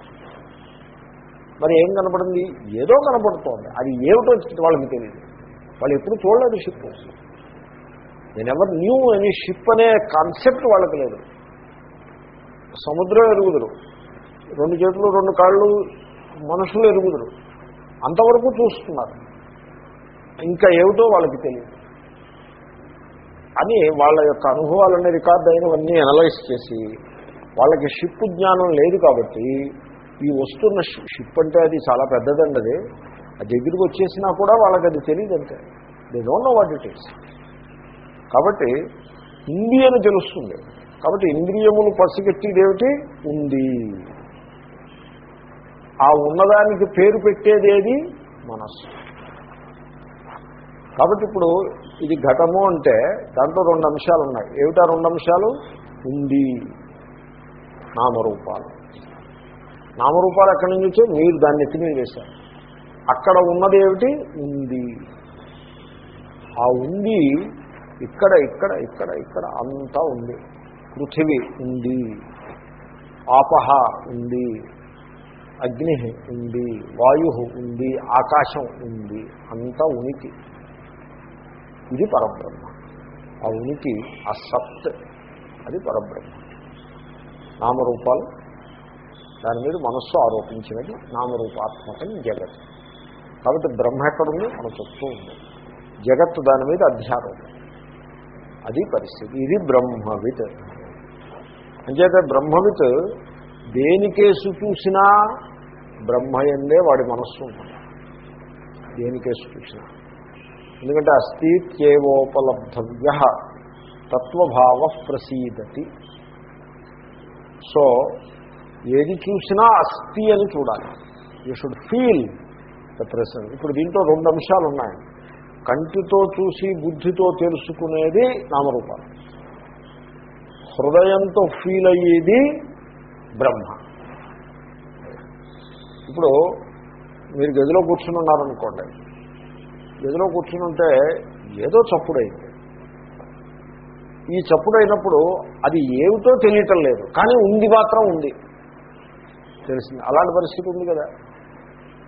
మరి ఏం కనపడింది? ఏదో కనపడుతోంది. అది ఏమిటో వాళ్ళకి తెలియదు. వాళ్ళు ఎప్పుడు చూడలేదు షిప్ నేను ఎవరు న్యూ అని షిప్ అనే కాన్సెప్ట్ వాళ్ళకి లేదు. సముద్రం ఎరుగుదురు. రెండు చేతులు రెండు కాళ్ళు మనుషులు ఎరుగుదురు. అంతవరకు చూస్తున్నారు. ఇంకా ఏమిటో వాళ్ళకి తెలియదు. అని వాళ్ళ యొక్క అనుభవాలన్నీ రికార్డ్ అయినవన్నీ అనలైజ్ చేసి వాళ్ళకి షిప్ జ్ఞానం లేదు కాబట్టి ఈ వస్తున్న షిప్ అంటే అది చాలా పెద్దదండి అది. ఆ దగ్గరికి వచ్చేసినా కూడా వాళ్ళకి అది తెలియదంటే they don't know what it is కాబట్టి ఉంది అని తెలుస్తుంది. కాబట్టి ఇంద్రియములు పసిగట్టేదేమిటి ఉంది. ఆ ఉన్నదానికి పేరు పెట్టేదేది మనస్సు. కాబట్టి ఇప్పుడు ఇది ఘటము అంటే దాంట్లో రెండు అంశాలు ఉన్నాయి. ఏమిటా రెండు అంశాలు? ఉంది. నామరూపాలు. నామరూపాలు ఎక్కడి నుంచి వచ్చాయి? మీరు దాన్ని ఎత్తి మీద వేశారు అక్కడ ఉన్నది ఏమిటి? ఉంది. ఆ ఉంది ఇక్కడ ఇక్కడ ఇక్కడ ఇక్కడ అంతా ఉంది. పృథివీ ఉంది. ఆపహ ఉంది. అగ్ని ఉంది. వాయు ఉంది. ఆకాశం ఉంది. అంతా ఉనికి. ఇది పరబ్రహ్మ. ఆ ఉనికి ఆ సత్ అది పరబ్రహ్మ. నామరూపాలు దాని మీద మనస్సు ఆరోపించినది నామరూపాత్మకం జగత్. కాబట్టి బ్రహ్మ ఎక్కడుంది? మన చుట్టూ ఉంది. జగత్తు దాని మీద అధ్యారోపం అది పరిస్థితి. ఇది బ్రహ్మవిత్. అంచేతే బ్రహ్మవిత్ దేనికేసు చూసినా బ్రహ్మయందే వాడి మనస్సు ఉంటుంది దేనికేసు చూసినా. ఎందుకంటే అస్థిత్యేవోపలబ్ధవ్య తత్వభావ ప్రసీదతి. సో ఏది చూసినా అస్థి అని చూడాలి. You should feel the present ఇప్పుడు దీంట్లో రెండు అంశాలు ఉన్నాయి కంటితో చూసి బుద్ధితో తెలుసుకునేది నామరూపాలు. హృదయంతో ఫీల్ అయ్యేది బ్రహ్మ. ఇప్పుడు మీరు గదిలో కూర్చుని ఉన్నారనుకోండి. ఎదురో కూర్చుని ఉంటే ఏదో చప్పుడైంది. ఈ చప్పుడైనప్పుడు అది ఏమిటో తెలియటం లేదు కానీ ఉంది మాత్రం ఉంది. తెలిసింది. అలాంటి పరిస్థితి ఉంది కదా.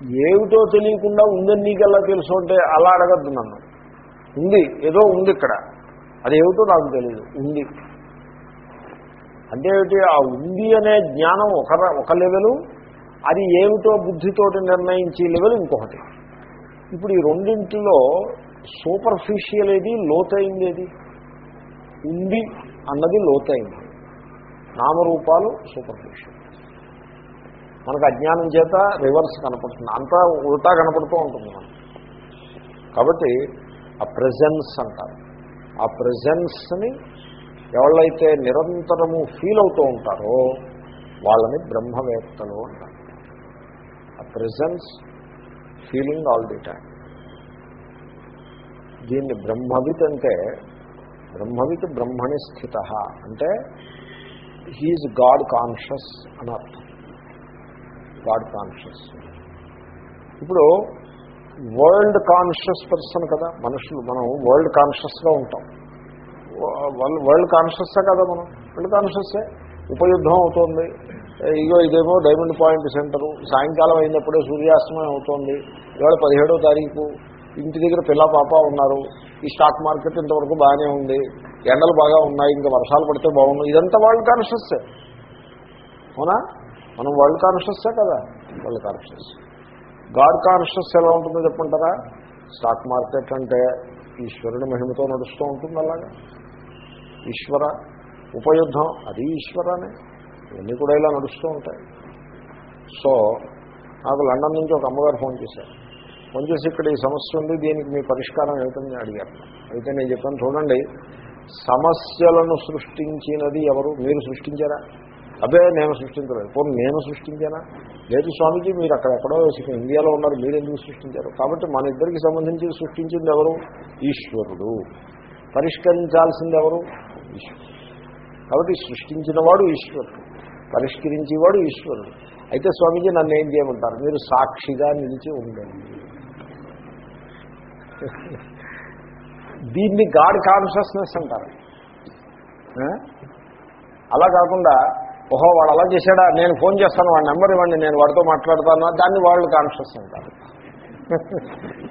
ఏమిటో తెలియకుండా ఉందని నీకెలా తెలుసు అంటే అలా అడగద్దు నన్ను. ఉంది ఏదో ఉంది ఇక్కడ. అది ఏమిటో నాకు తెలియదు ఉంది. అంటే ఏమిటి? ఆ ఉంది అనే జ్ఞానం ఒక ఒక లెవెలు అది ఏమిటో బుద్ధితోటి నిర్ణయించే లెవెల్ ఇంకొకటి. ఇప్పుడు ఈ రెండింటిలో సూపర్ఫిషియల్ ఏది లోతైంది ఏది? ఉంది అన్నది లోతైంది. నామరూపాలు సూపర్ఫిషియల్ మనకు అజ్ఞానం చేత రివర్స్ కనపడుతుంది. అంతా ఉల్టా కనపడుతూ ఉంటుంది మనకు. కాబట్టి ఆ ప్రజెన్స్ అంటారు. ఆ ప్రజెన్స్ని ఎవళ్ళైతే నిరంతరము ఫీల్ అవుతూ ఉంటారో వాళ్ళని బ్రహ్మవేత్తలు అంటారు. ఆ presence feeling all the time దీన్ని బ్రహ్మవిత్ అంటే బ్రహ్మవిత్ బ్రహ్మణి స్థిత. అంటే హీఈస్ గాడ్ కాన్షియస్ అని అర్థం. గాడ్ కాన్షియస్ ఇప్పుడు వరల్డ్ కాన్షియస్ పర్సన్ కదా మనుషులు మనం వరల్డ్ కాన్షియస్గా ఉంటాం. వరల్డ్ కాన్షియస్సే కదా మనం? వరల్డ్ కాన్షియస్సే ఉపయుద్ధం అవుతోంది. ఇగో ఇదేమో డైమండ్ పాయింట్ సెంటరు. సాయంకాలం అయినప్పుడే సూర్యాస్తమయం అవుతోంది. ఇవాళ పదిహేడో తారీఖు. ఇంటి దగ్గర పిల్ల పాప ఉన్నారు. ఈ స్టాక్ మార్కెట్ ఇంతవరకు బాగానే ఉంది. ఎండలు బాగా ఉన్నాయి. ఇంకా వర్షాలు పడితే బాగున్నాయి. ఇదంతా వరల్డ్ కాన్షియస్సే. అవునా? మనం వరల్డ్ కాన్షియస్సే కదా? World conscious. గాడ్ కాన్షియస్ ఎలా ఉంటుందో చెప్పంటారా స్టాక్ మార్కెట్ అంటే ఈశ్వరుని మహిమతో నడుస్తూ ఉంటుంది అలాగా. ఈశ్వర ఉపయుద్ధం అది ఈశ్వరానే. ఇవన్నీ కూడా ఇలా నడుస్తూ ఉంటాయి. సో నాకు లండన్ నుంచి ఒక అమ్మగారు ఫోన్ చేశారు. ఫోన్ చేసి ఇక్కడ ఈ సమస్య ఉంది దీనికి మీ పరిష్కారం ఏమిటని అడిగారు. అయితే నేను చెప్పాను చూడండి సమస్యలను సృష్టించినది ఎవరు? మీరు సృష్టించారా? అదే నేను సృష్టించలేదు. పోనీ నేను సృష్టించానా? లేదు స్వామీజీ మీరు అక్కడ ఎక్కడో ఇండియాలో ఉన్నారు మీరు ఎందుకు సృష్టించారు? కాబట్టి మన ఇద్దరికి సంబంధించి సృష్టించింది ఎవరు? ఈశ్వరుడు. పరిష్కరించాల్సింది ఎవరు? ఈశ్వరుడు. కాబట్టి సృష్టించిన వాడు ఈశ్వరుడు. పరిష్కరించేవాడు ఈశ్వరుడు. అయితే స్వామీజీ నన్ను ఏం చేయమంటారు? మీరు సాక్షిగా నిలిచి ఉండండి. దీన్ని గాడ్ కాన్షియస్నెస్ అంటారు. అలా కాకుండా ఓహో వాడు అలా చేశాడా? నేను ఫోన్ చేస్తాను వాడి నెంబర్ ఇవ్వండి నేను వాడితో మాట్లాడతాను దాన్ని వాళ్ళు కాన్షియస్ అంటారు.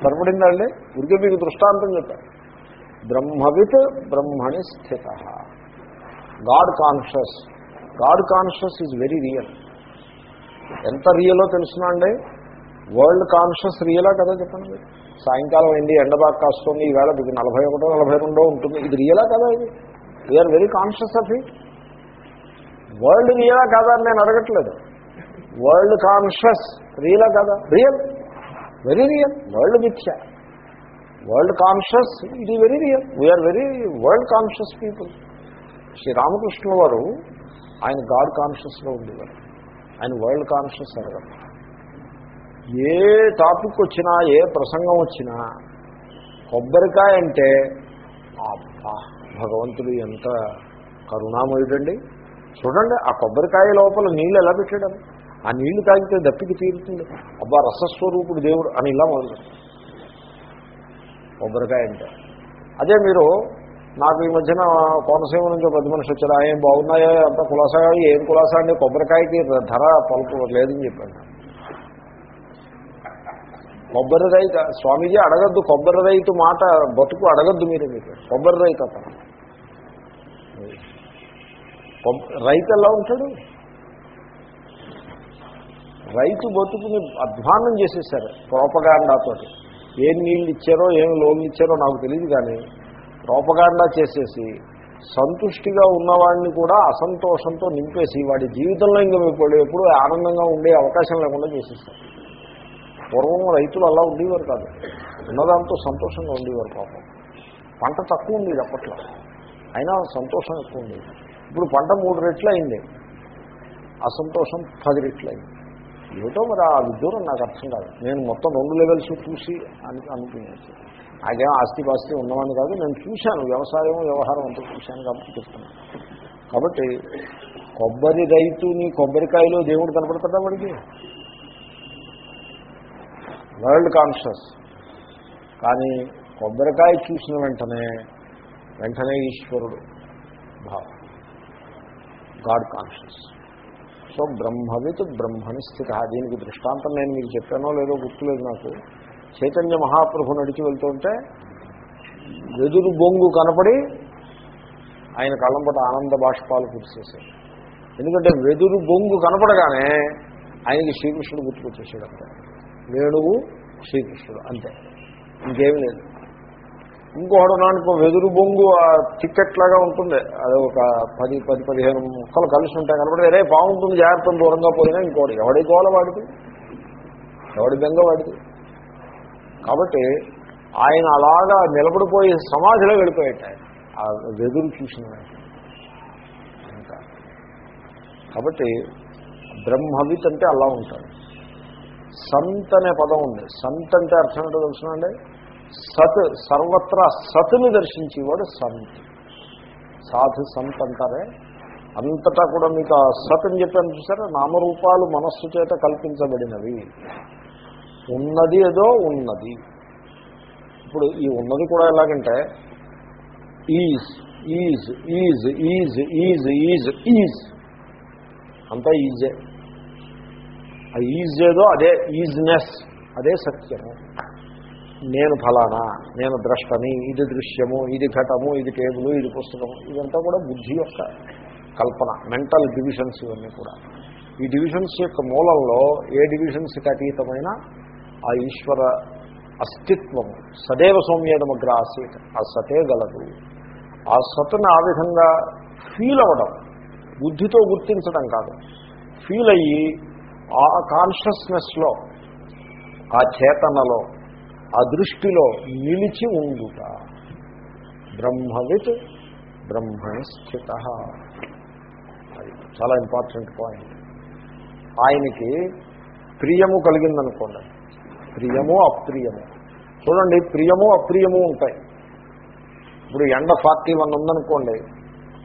సరిపడిందండి? ఉరికి మీకు దృష్టాంతం చెప్పారు బ్రహ్మవిత్ బ్రహ్మణి స్థిత. God conscious. God conscious is very real. ఎంత రియలో తెలుసునా అండి? వరల్డ్ కాన్షియస్ రియలా కదా చెప్పండి సాయంకాలం ఏంటి? ఎండ బాగా కాస్తుంది. ఈవేళ మీకు నలభై ఒకటో నలభై రెండో ఉంటుంది. ఇది రియలా కదా ఇది? We are very conscious of it world రియలా కాదా అని నేను అడగట్లేదు. వరల్డ్ కాన్షియస్ రియలా కదా? రియల్. వెరీ రియల్ వరల్డ్ మిథ్య. వరల్డ్ కాన్షియస్ ఇది very real we are very world conscious people. Sri Ramakrishna వారు ఆయన గాడ్ కాన్షియస్లో ఉండేవారు. ఆయన వరల్డ్ కాన్షియస్ అడగరు ఏ టాపిక్ వచ్చినా ఏ ప్రసంగం వచ్చినా కొబ్బరికాయ అంటే అబ్బా భగవంతుడు ఎంత కరుణామయుడండి. చూడండి ఆ కొబ్బరికాయ లోపల నీళ్ళు ఎలా పెట్టాడు? ఆ నీళ్ళు తాగితే దప్పికి తీరుతుంది. అబ్బా రసస్వరూపుడు దేవుడు అని ఇలా మొదలు కొబ్బరికాయ అంటే. అదే మీరు నాకు ఈ మధ్యన కోనసీమ నుంచి పెద్ద మనిషి వచ్చారు ఏం బాగున్నాయో? అంత కులాసా? ఏం కులాసా అండి? కొబ్బరికాయకి ధర పలుకు లేదని చెప్పాను కొబ్బరి రైతు స్వామీజీ అడగద్దు. కొబ్బరి రైతు మాట బతుకు అడగద్దు మీరు మీకు. కొబ్బరి రైతు అతను. రైతు ఎలా ఉంటాడు? రైతు బతుకుని అధ్వానం చేసేసారు. ప్రోపగాండాతోటి. ఏం నీళ్ళు ఇచ్చారో ఏం లోన్లు ఇచ్చారో నాకు తెలియదు కానీ ప్రోపగాండా చేసేసి సంతుష్టిగా ఉన్నవాడిని కూడా అసంతోషంతో నింపేసి వాడి జీవితంలో ఇంకా మీకు ఎప్పుడు ఆనందంగా ఉండే అవకాశం లేకుండా చేసేస్తారు. పూర్వం రైతులు అలా ఉండేవారు కాదు. ఉన్నదాంతో సంతోషంగా ఉండేవారు పాపం. పంట తక్కువ ఉండేది అప్పట్లో. అయినా సంతోషం ఎక్కువ ఉండేది. ఇప్పుడు పంట మూడు రెట్లు అయింది. అసంతోషం పది రెట్లు అయింది. ఏమిటో మరి ఆ విదూరం నాకు అర్థం కాదు. నేను మొత్తం రెండు లెవెల్స్ చూసి అని అనుకున్నాను నాకేం ఆస్తి పాస్తి ఉన్నవాడిని కాదు నేను చూశాను వ్యవసాయం వ్యవహారం అంతా చూశాను కాబట్టి చెప్తున్నాను. కాబట్టి కొబ్బరి రైతుని కొబ్బరికాయలో దేవుడు కనపడతాడా వాడికి? World conscious. కానీ కొబ్బరికాయ చూసిన వెంటనే వెంటనే ఈశ్వరుడు భావం గాడ్ కాన్షియస్. సో బ్రహ్మవిత్ బ్రహ్మని స్థిత. దీనికి దృష్టాంతం నేను మీకు చెప్పానో లేదో గుర్తులేదు నాకు. చైతన్య మహాప్రభు నడిచి వెళ్తుంటే వెదురు బొంగు కనపడి ఆయన కళ్ళంపట ఆనంద బాష్పాలు కురిసేసాడు ఎందుకంటే వెదురు బొంగు కనపడగానే ఆయనకి శ్రీకృష్ణుడు గుర్తుకొచ్చేసాడు అంతే వేణువు శ్రీకృష్ణుడు అంతే. ఇంకేమీ లేదు. ఇంకోటి నానుకో వెదురు బొంగు టికెట్ లాగా ఉంటుంది. అది ఒక పది పది పదిహేను ముక్కలు కలిసి ఉంటాయి కనబడి రే బాగుంటుంది జాగ్రత్త దూరంగా పోయినా ఇంకోటి. ఎవడి గోల వాడిది? ఎవడి బెంగ వాడిది? కాబట్టి ఆయన అలాగా నిలబడిపోయి సమాధిలో వెళ్ళిపోయాట ఆ వెదురు చూసిన కాబట్టి బ్రహ్మవిత్ అంటే అలా ఉంటాడు. సంత్ అనే పదం ఉంది. సంత్ అంటే అర్థం ఏంటో తెలుసునండి సత్ సర్వత్రా సత్ని దర్శించేవాడు సంత్. సాధు సంత్ అంటారే. అంతటా కూడా మీకు ఆ సత్ అని చెప్పాను చూసారా? నామరూపాలు మనస్సు చేత కల్పించబడినవి. ఉన్నది ఏదో ఉన్నది. ఇప్పుడు ఈ ఉన్నది కూడా ఎలాగంటే ease ease ease ease ease ease ease. అంతా ఈజే. ఆ ఈజ్ ఏదో అదే ఈజ్నెస్ అదే సత్యము. నేను ఫలానా నేను ద్రష్టని ఇది దృశ్యము ఇది ఘటము ఇది టేబుల్ ఇది పుస్తకము ఇదంతా కూడా బుద్ధి యొక్క కల్పన మెంటల్ డివిజన్స్ ఇవన్నీ కూడా. ఈ డివిజన్స్ యొక్క మూలంలో ఏ డివిజన్స్కి అతీతమైన ఆ ఈశ్వర అస్తిత్వము సదేవ సౌమ్యేదమగ్ర ఆసీత్ ఆ సతే గలదు. ఆ సతను ఆ విధంగా ఫీల్ అవ్వడం బుద్ధితో గుర్తించడం కాదు. ఫీల్ అయ్యి ఆ కాన్షియస్నెస్లో ఆ చేతనలో ఆ దృష్టిలో నిలిచి ఉండుట. బ్రహ్మవిత్ బ్రహ్మణి స్థిత. అది చాలా ఇంపార్టెంట్ పాయింట్ ఆయనకి ప్రియము కలిగిందనుకోండి. ప్రియము అప్రియము. చూడండి ప్రియము అప్రియము ఉంటాయి. ఇప్పుడు ఎండ ఫార్టీ వన్ ఉందనుకోండి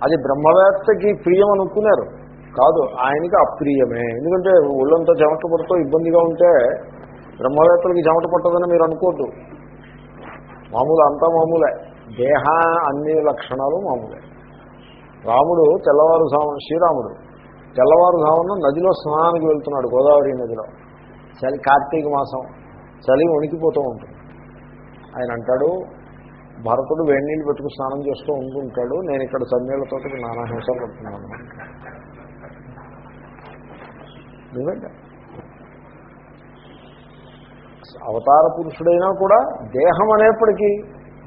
అది బ్రహ్మవేత్తకి ప్రియం అనుకున్నారు. కాదు ఆయనకి అప్రియమే. ఎందుకంటే ఒళ్ళంతా చెమట పడుతూ ఇబ్బందిగా ఉంటే బ్రహ్మవేత్తలకి చెమట పట్టదని మీరు అనుకోద్దు. మామూలు అంతా మామూలే. దేహ అన్ని లక్షణాలు మామూలే. రాముడు తెల్లవారు తెల్లవారుజామున శ్రీరాముడు తెల్లవారు తెల్లవారుజామున నదిలో స్నానానికి వెళ్తున్నాడు గోదావరి నదిలో. చలి కార్తీక మాసం. చలి వణికిపోతూ ఉంటుంది. ఆయన అంటాడు భరతుడు వేడి నీళ్ళు పెట్టుకుని స్నానం చేస్తూ ఉంటుంటాడు నేను ఇక్కడ చన్నీళ్ళతో నానా హింస పడుతున్నాను నిజంగా. అవతార పురుషుడైనా కూడా దేహం అనేప్పటికీ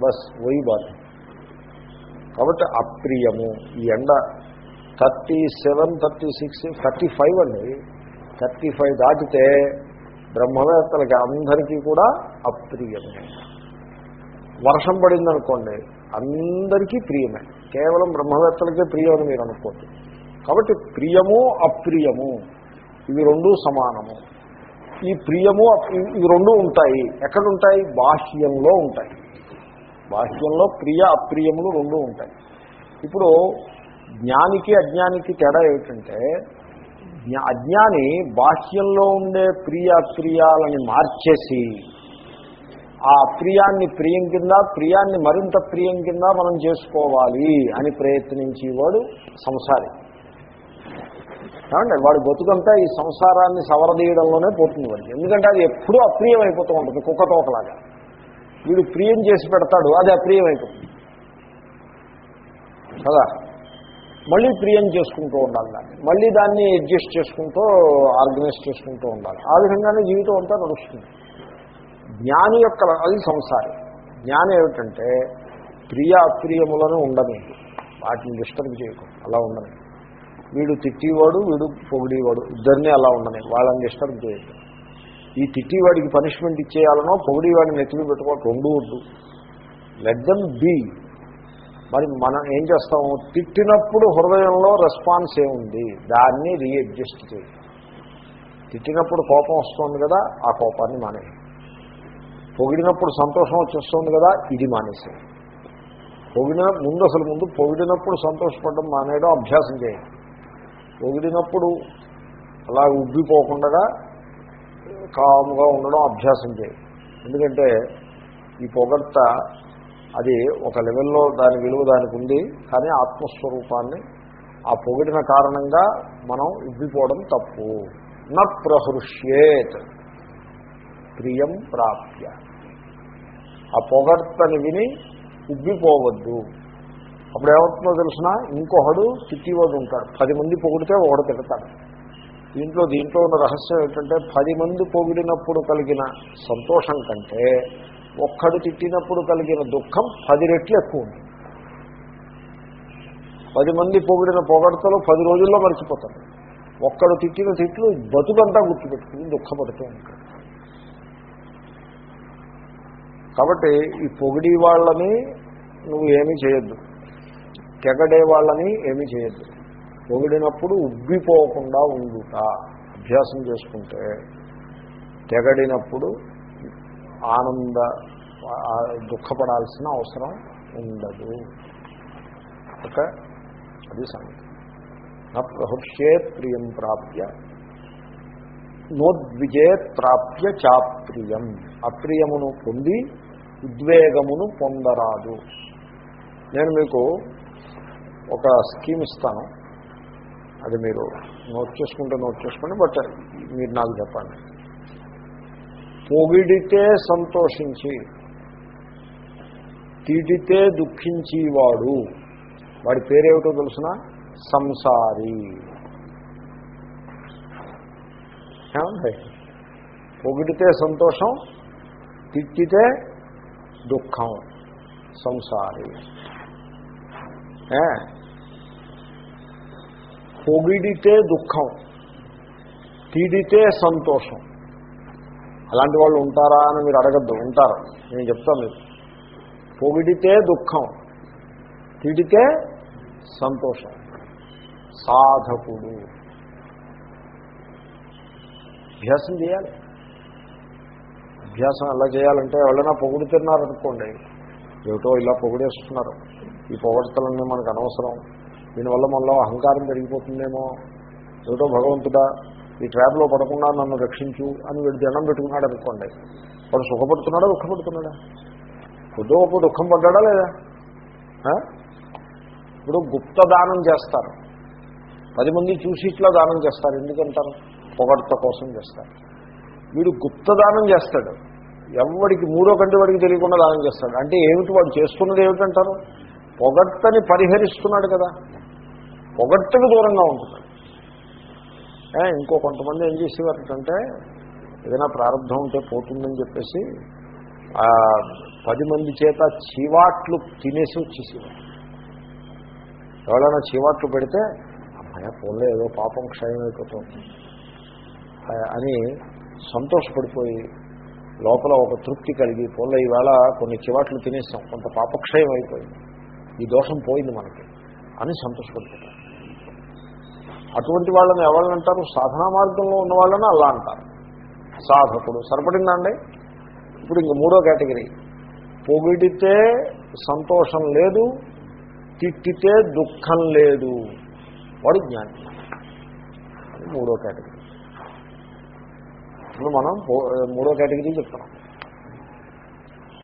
బస్ పోయి బాధ. కాబట్టి అప్రియము. ఈ ఎండ thirty seven thirty six thirty five అండి. థర్టీ ఫైవ్ దాటితే బ్రహ్మవేత్తలకి అందరికీ కూడా అప్రియమే. వర్షం పడిందనుకోండి అందరికీ ప్రియమే. కేవలం బ్రహ్మవేత్తలకే ప్రియం అని మీరు అనుకోండి. కాబట్టి ప్రియము అప్రియము ఇవి రెండు సమానము. ఈ ప్రియము అప్- ఇవి- రెండు ఉంటాయి. ఎక్కడుంటాయి? బాహ్యంలో ఉంటాయి. బాహ్యంలో ప్రియ అప్రియములు రెండు ఉంటాయి. ఇప్పుడు జ్ఞానికి అజ్ఞానికి తేడా ఏమిటంటే అజ్ఞాని బాహ్యంలో ఉండే ప్రియ అప్రియాలని మార్చేసి ఆ అప్రియాన్ని ప్రియం కింద ప్రియాన్ని మరింత ప్రియం కింద మనం చేసుకోవాలి అని ప్రయత్నించేవాడు సంసారి. ఏమండి? వాడు బతుకంతా ఈ సంసారాన్ని సవరదీయడంలోనే పోతుంది వాడికి. ఎందుకంటే అది ఎప్పుడూ అప్రియం అయిపోతూ ఉంటుంది కుక్క తోకలాగా. వీడు ప్రియం చేసి పెడతాడు అది అప్రియం అయిపోతుంది కదా? మళ్ళీ ప్రియం చేసుకుంటూ ఉండాలి దాన్ని. మళ్ళీ దాన్ని అడ్జస్ట్ చేసుకుంటూ ఆర్గనైజ్ చేసుకుంటూ ఉండాలి. ఆ విధంగానే జీవితం అంతా నడుస్తుంది. జ్ఞాని యొక్క అది సంసారం. జ్ఞానం ఏమిటంటే ప్రియ అప్రియములను ఉండదు వాటిని డిస్టర్బ్ చేయకూడదు అలా ఉండని వీడు తిట్టేవాడు వీడు పొగిడేవాడు. ఇద్దరిని అలా ఉండని వాళ్ళని డిస్టర్బ్ చేయదు ఈ తిట్టివాడికి పనిష్మెంట్ ఇచ్చేయాలనో పొగిడేవాడిని నెత్తిని పెట్టుకోవడం రెండు వద్దు. లెట్ దమ్ బీ మరి మనం ఏం చేస్తాము? తిట్టినప్పుడు హృదయంలో రెస్పాన్స్ ఏముంది? దాన్ని రీఅడ్జస్ట్ చేయాలి తిట్టినప్పుడు కోపం వస్తుంది కదా ఆ కోపాన్ని మానే పొగిడినప్పుడు సంతోషం వచ్చేస్తుంది కదా ఇది మానేసే పొగిడిన ముందు అసలు ముందు పొగిడినప్పుడు సంతోషపడడం మానేయడం అభ్యాసం చేయాలి పొగిడినప్పుడు అలా ఉబ్బిపోకుండా కాముగా ఉండడం అభ్యాసం చేయి. ఎందుకంటే ఈ పొగడ్త అది ఒక లెవెల్లో దాని విలువ దానికి ఉంది కానీ ఆత్మస్వరూపాన్ని ఆ పొగిడిన కారణంగా మనం ఇవ్విపోవడం తప్పు. న ప్రహృష్యేత్ ప్రియం ప్రాప్య. ఆ పొగడ్తని విని ఉబ్బిపోవద్దు అప్పుడు ఏమవుతుందో తెలిసిన ఇంకొకడు తిట్టివాడు ఉంటాడు పది మంది పొగిడితే ఒకడు తిడతాడు. దీంట్లో దీంట్లో ఉన్న రహస్యం ఏంటంటే పది మంది పొగిడినప్పుడు కలిగిన సంతోషం కంటే ఒక్కడు తిట్టినప్పుడు కలిగిన దుఃఖం పది రెట్లు ఎక్కువ ఉంది. పది మంది పొగిడిన పొగడతలు పది రోజుల్లో మర్చిపోతారు. ఒక్కడు తిట్టిన తిట్లు బతుకంతా గుర్తుపెట్టుకుని దుఃఖపడుతూ ఉంటాడు కాబట్టి ఈ పొగిడి వాళ్ళని నువ్వు ఏమీ చేయొద్దు. తెగడే వాళ్ళని ఏమీ చేయొద్దు. పొగిడినప్పుడు ఉబ్బిపోకుండా ఉండుట. అభ్యాసం చేసుకుంటే తెగడినప్పుడు ఆనంద దుఃఖపడాల్సిన అవసరం ఉండదు. ఓకే? అది సంగతి. నా ప్రహృష్యేత్ ప్రియం ప్రాప్య. నోద్విజే ప్రాప్య చాప్రియం అప్రియమును పొంది ఉద్వేగమును పొందరాదు. నేను మీకు ఒక స్కీమ్ ఇస్తాను. అది మీరు నోట్ చేసుకుంటే నోట్ చేసుకోండి బట్ మీరు నాకు చెప్పండి. పొగిడితే సంతోషించి తిడితే దుఃఖించేవాడు. వాడి పేరేమిటో తెలుసిన? సంసారి. ఏమండి? పొగిడితే సంతోషం తిట్టితే దుఃఖం. సంసారి. పొగిడితే దుఃఖం తిడితే సంతోషం. అలాంటి వాళ్ళు ఉంటారా అని మీరు అడగద్దు ఉంటారు. నేను చెప్తాను మీరు పొగిడితే దుఃఖం తిడితే సంతోషం. సాధకుడు. అభ్యాసం చేయాలి. అభ్యాసం ఎలా చేయాలంటే ఎవరైనా పొగుడుతున్నారనుకోండి ఏమిటో ఇలా పొగిడేస్తున్నారు. ఈ పొగడతలన్నీ మనకు అనవసరం. దీనివల్ల మనలో అహంకారం పెరిగిపోతుందేమో. ఏమిటో భగవంతుడా ఈ ట్రాప్లో పడకుండా నన్ను రక్షించు అని వీడు దండం పెట్టుకున్నాడు అనుకోండి. వాడు సుఖపడుతున్నాడా దుఃఖపడుతున్నాడా? కొద్దో గొప్ప దుఃఖం పడ్డాడా లేదా? ఇప్పుడు గుప్త దానం చేస్తారు. పది మంది చూసి ఇట్లా దానం చేస్తారు ఎందుకంటారు? పొగడ్త కోసం చేస్తారు. వీడు గుప్త దానం చేస్తాడు. ఎవడికి మూడో కంటి వాడికి తెలియకుండా దానం చేస్తాడు. అంటే ఏమిటి వాడు చేస్తున్నది ఏమిటంటారు? పొగడ్తని పరిహరిస్తున్నాడు కదా. పొగడ్తకు దూరంగా ఉంటున్నాడు. ఇంకో కొంతమంది ఏం చేసేవారంటే ఏదైనా ప్రారంభం ఉంటే పోతుందని చెప్పేసి పది మంది చేత చీవాట్లు తినేసి వచ్చేసేవారు. ఎవరైనా చీవాట్లు పెడితే అమ్మాయ ఫోన్లో ఏదో పాపం క్షయం అయిపోతుంది. అని సంతోషపడిపోయి లోపల ఒక తృప్తి కలిగి ఫోన్లో ఈవేళ కొన్ని చివాట్లు తినేసాం కొంత పాపక్షయం అయిపోయింది. ఈ దోషం పోయింది మనకి అని సంతోషపడిపోతాం అటువంటి వాళ్ళని ఎవరిని అంటారు? సాధనా మార్గంలో ఉన్న వాళ్ళని అలా అంటారు. సాధకుడు. సరిపడిందండి? ఇప్పుడు ఇంక మూడో కేటగిరీ. పొగిడితే సంతోషం లేదు తిట్టితే దుఃఖం లేదు. వాడు జ్ఞాని. మూడో కేటగిరీ. ఇప్పుడు మనం మూడో కేటగిరీ చెప్తున్నాం.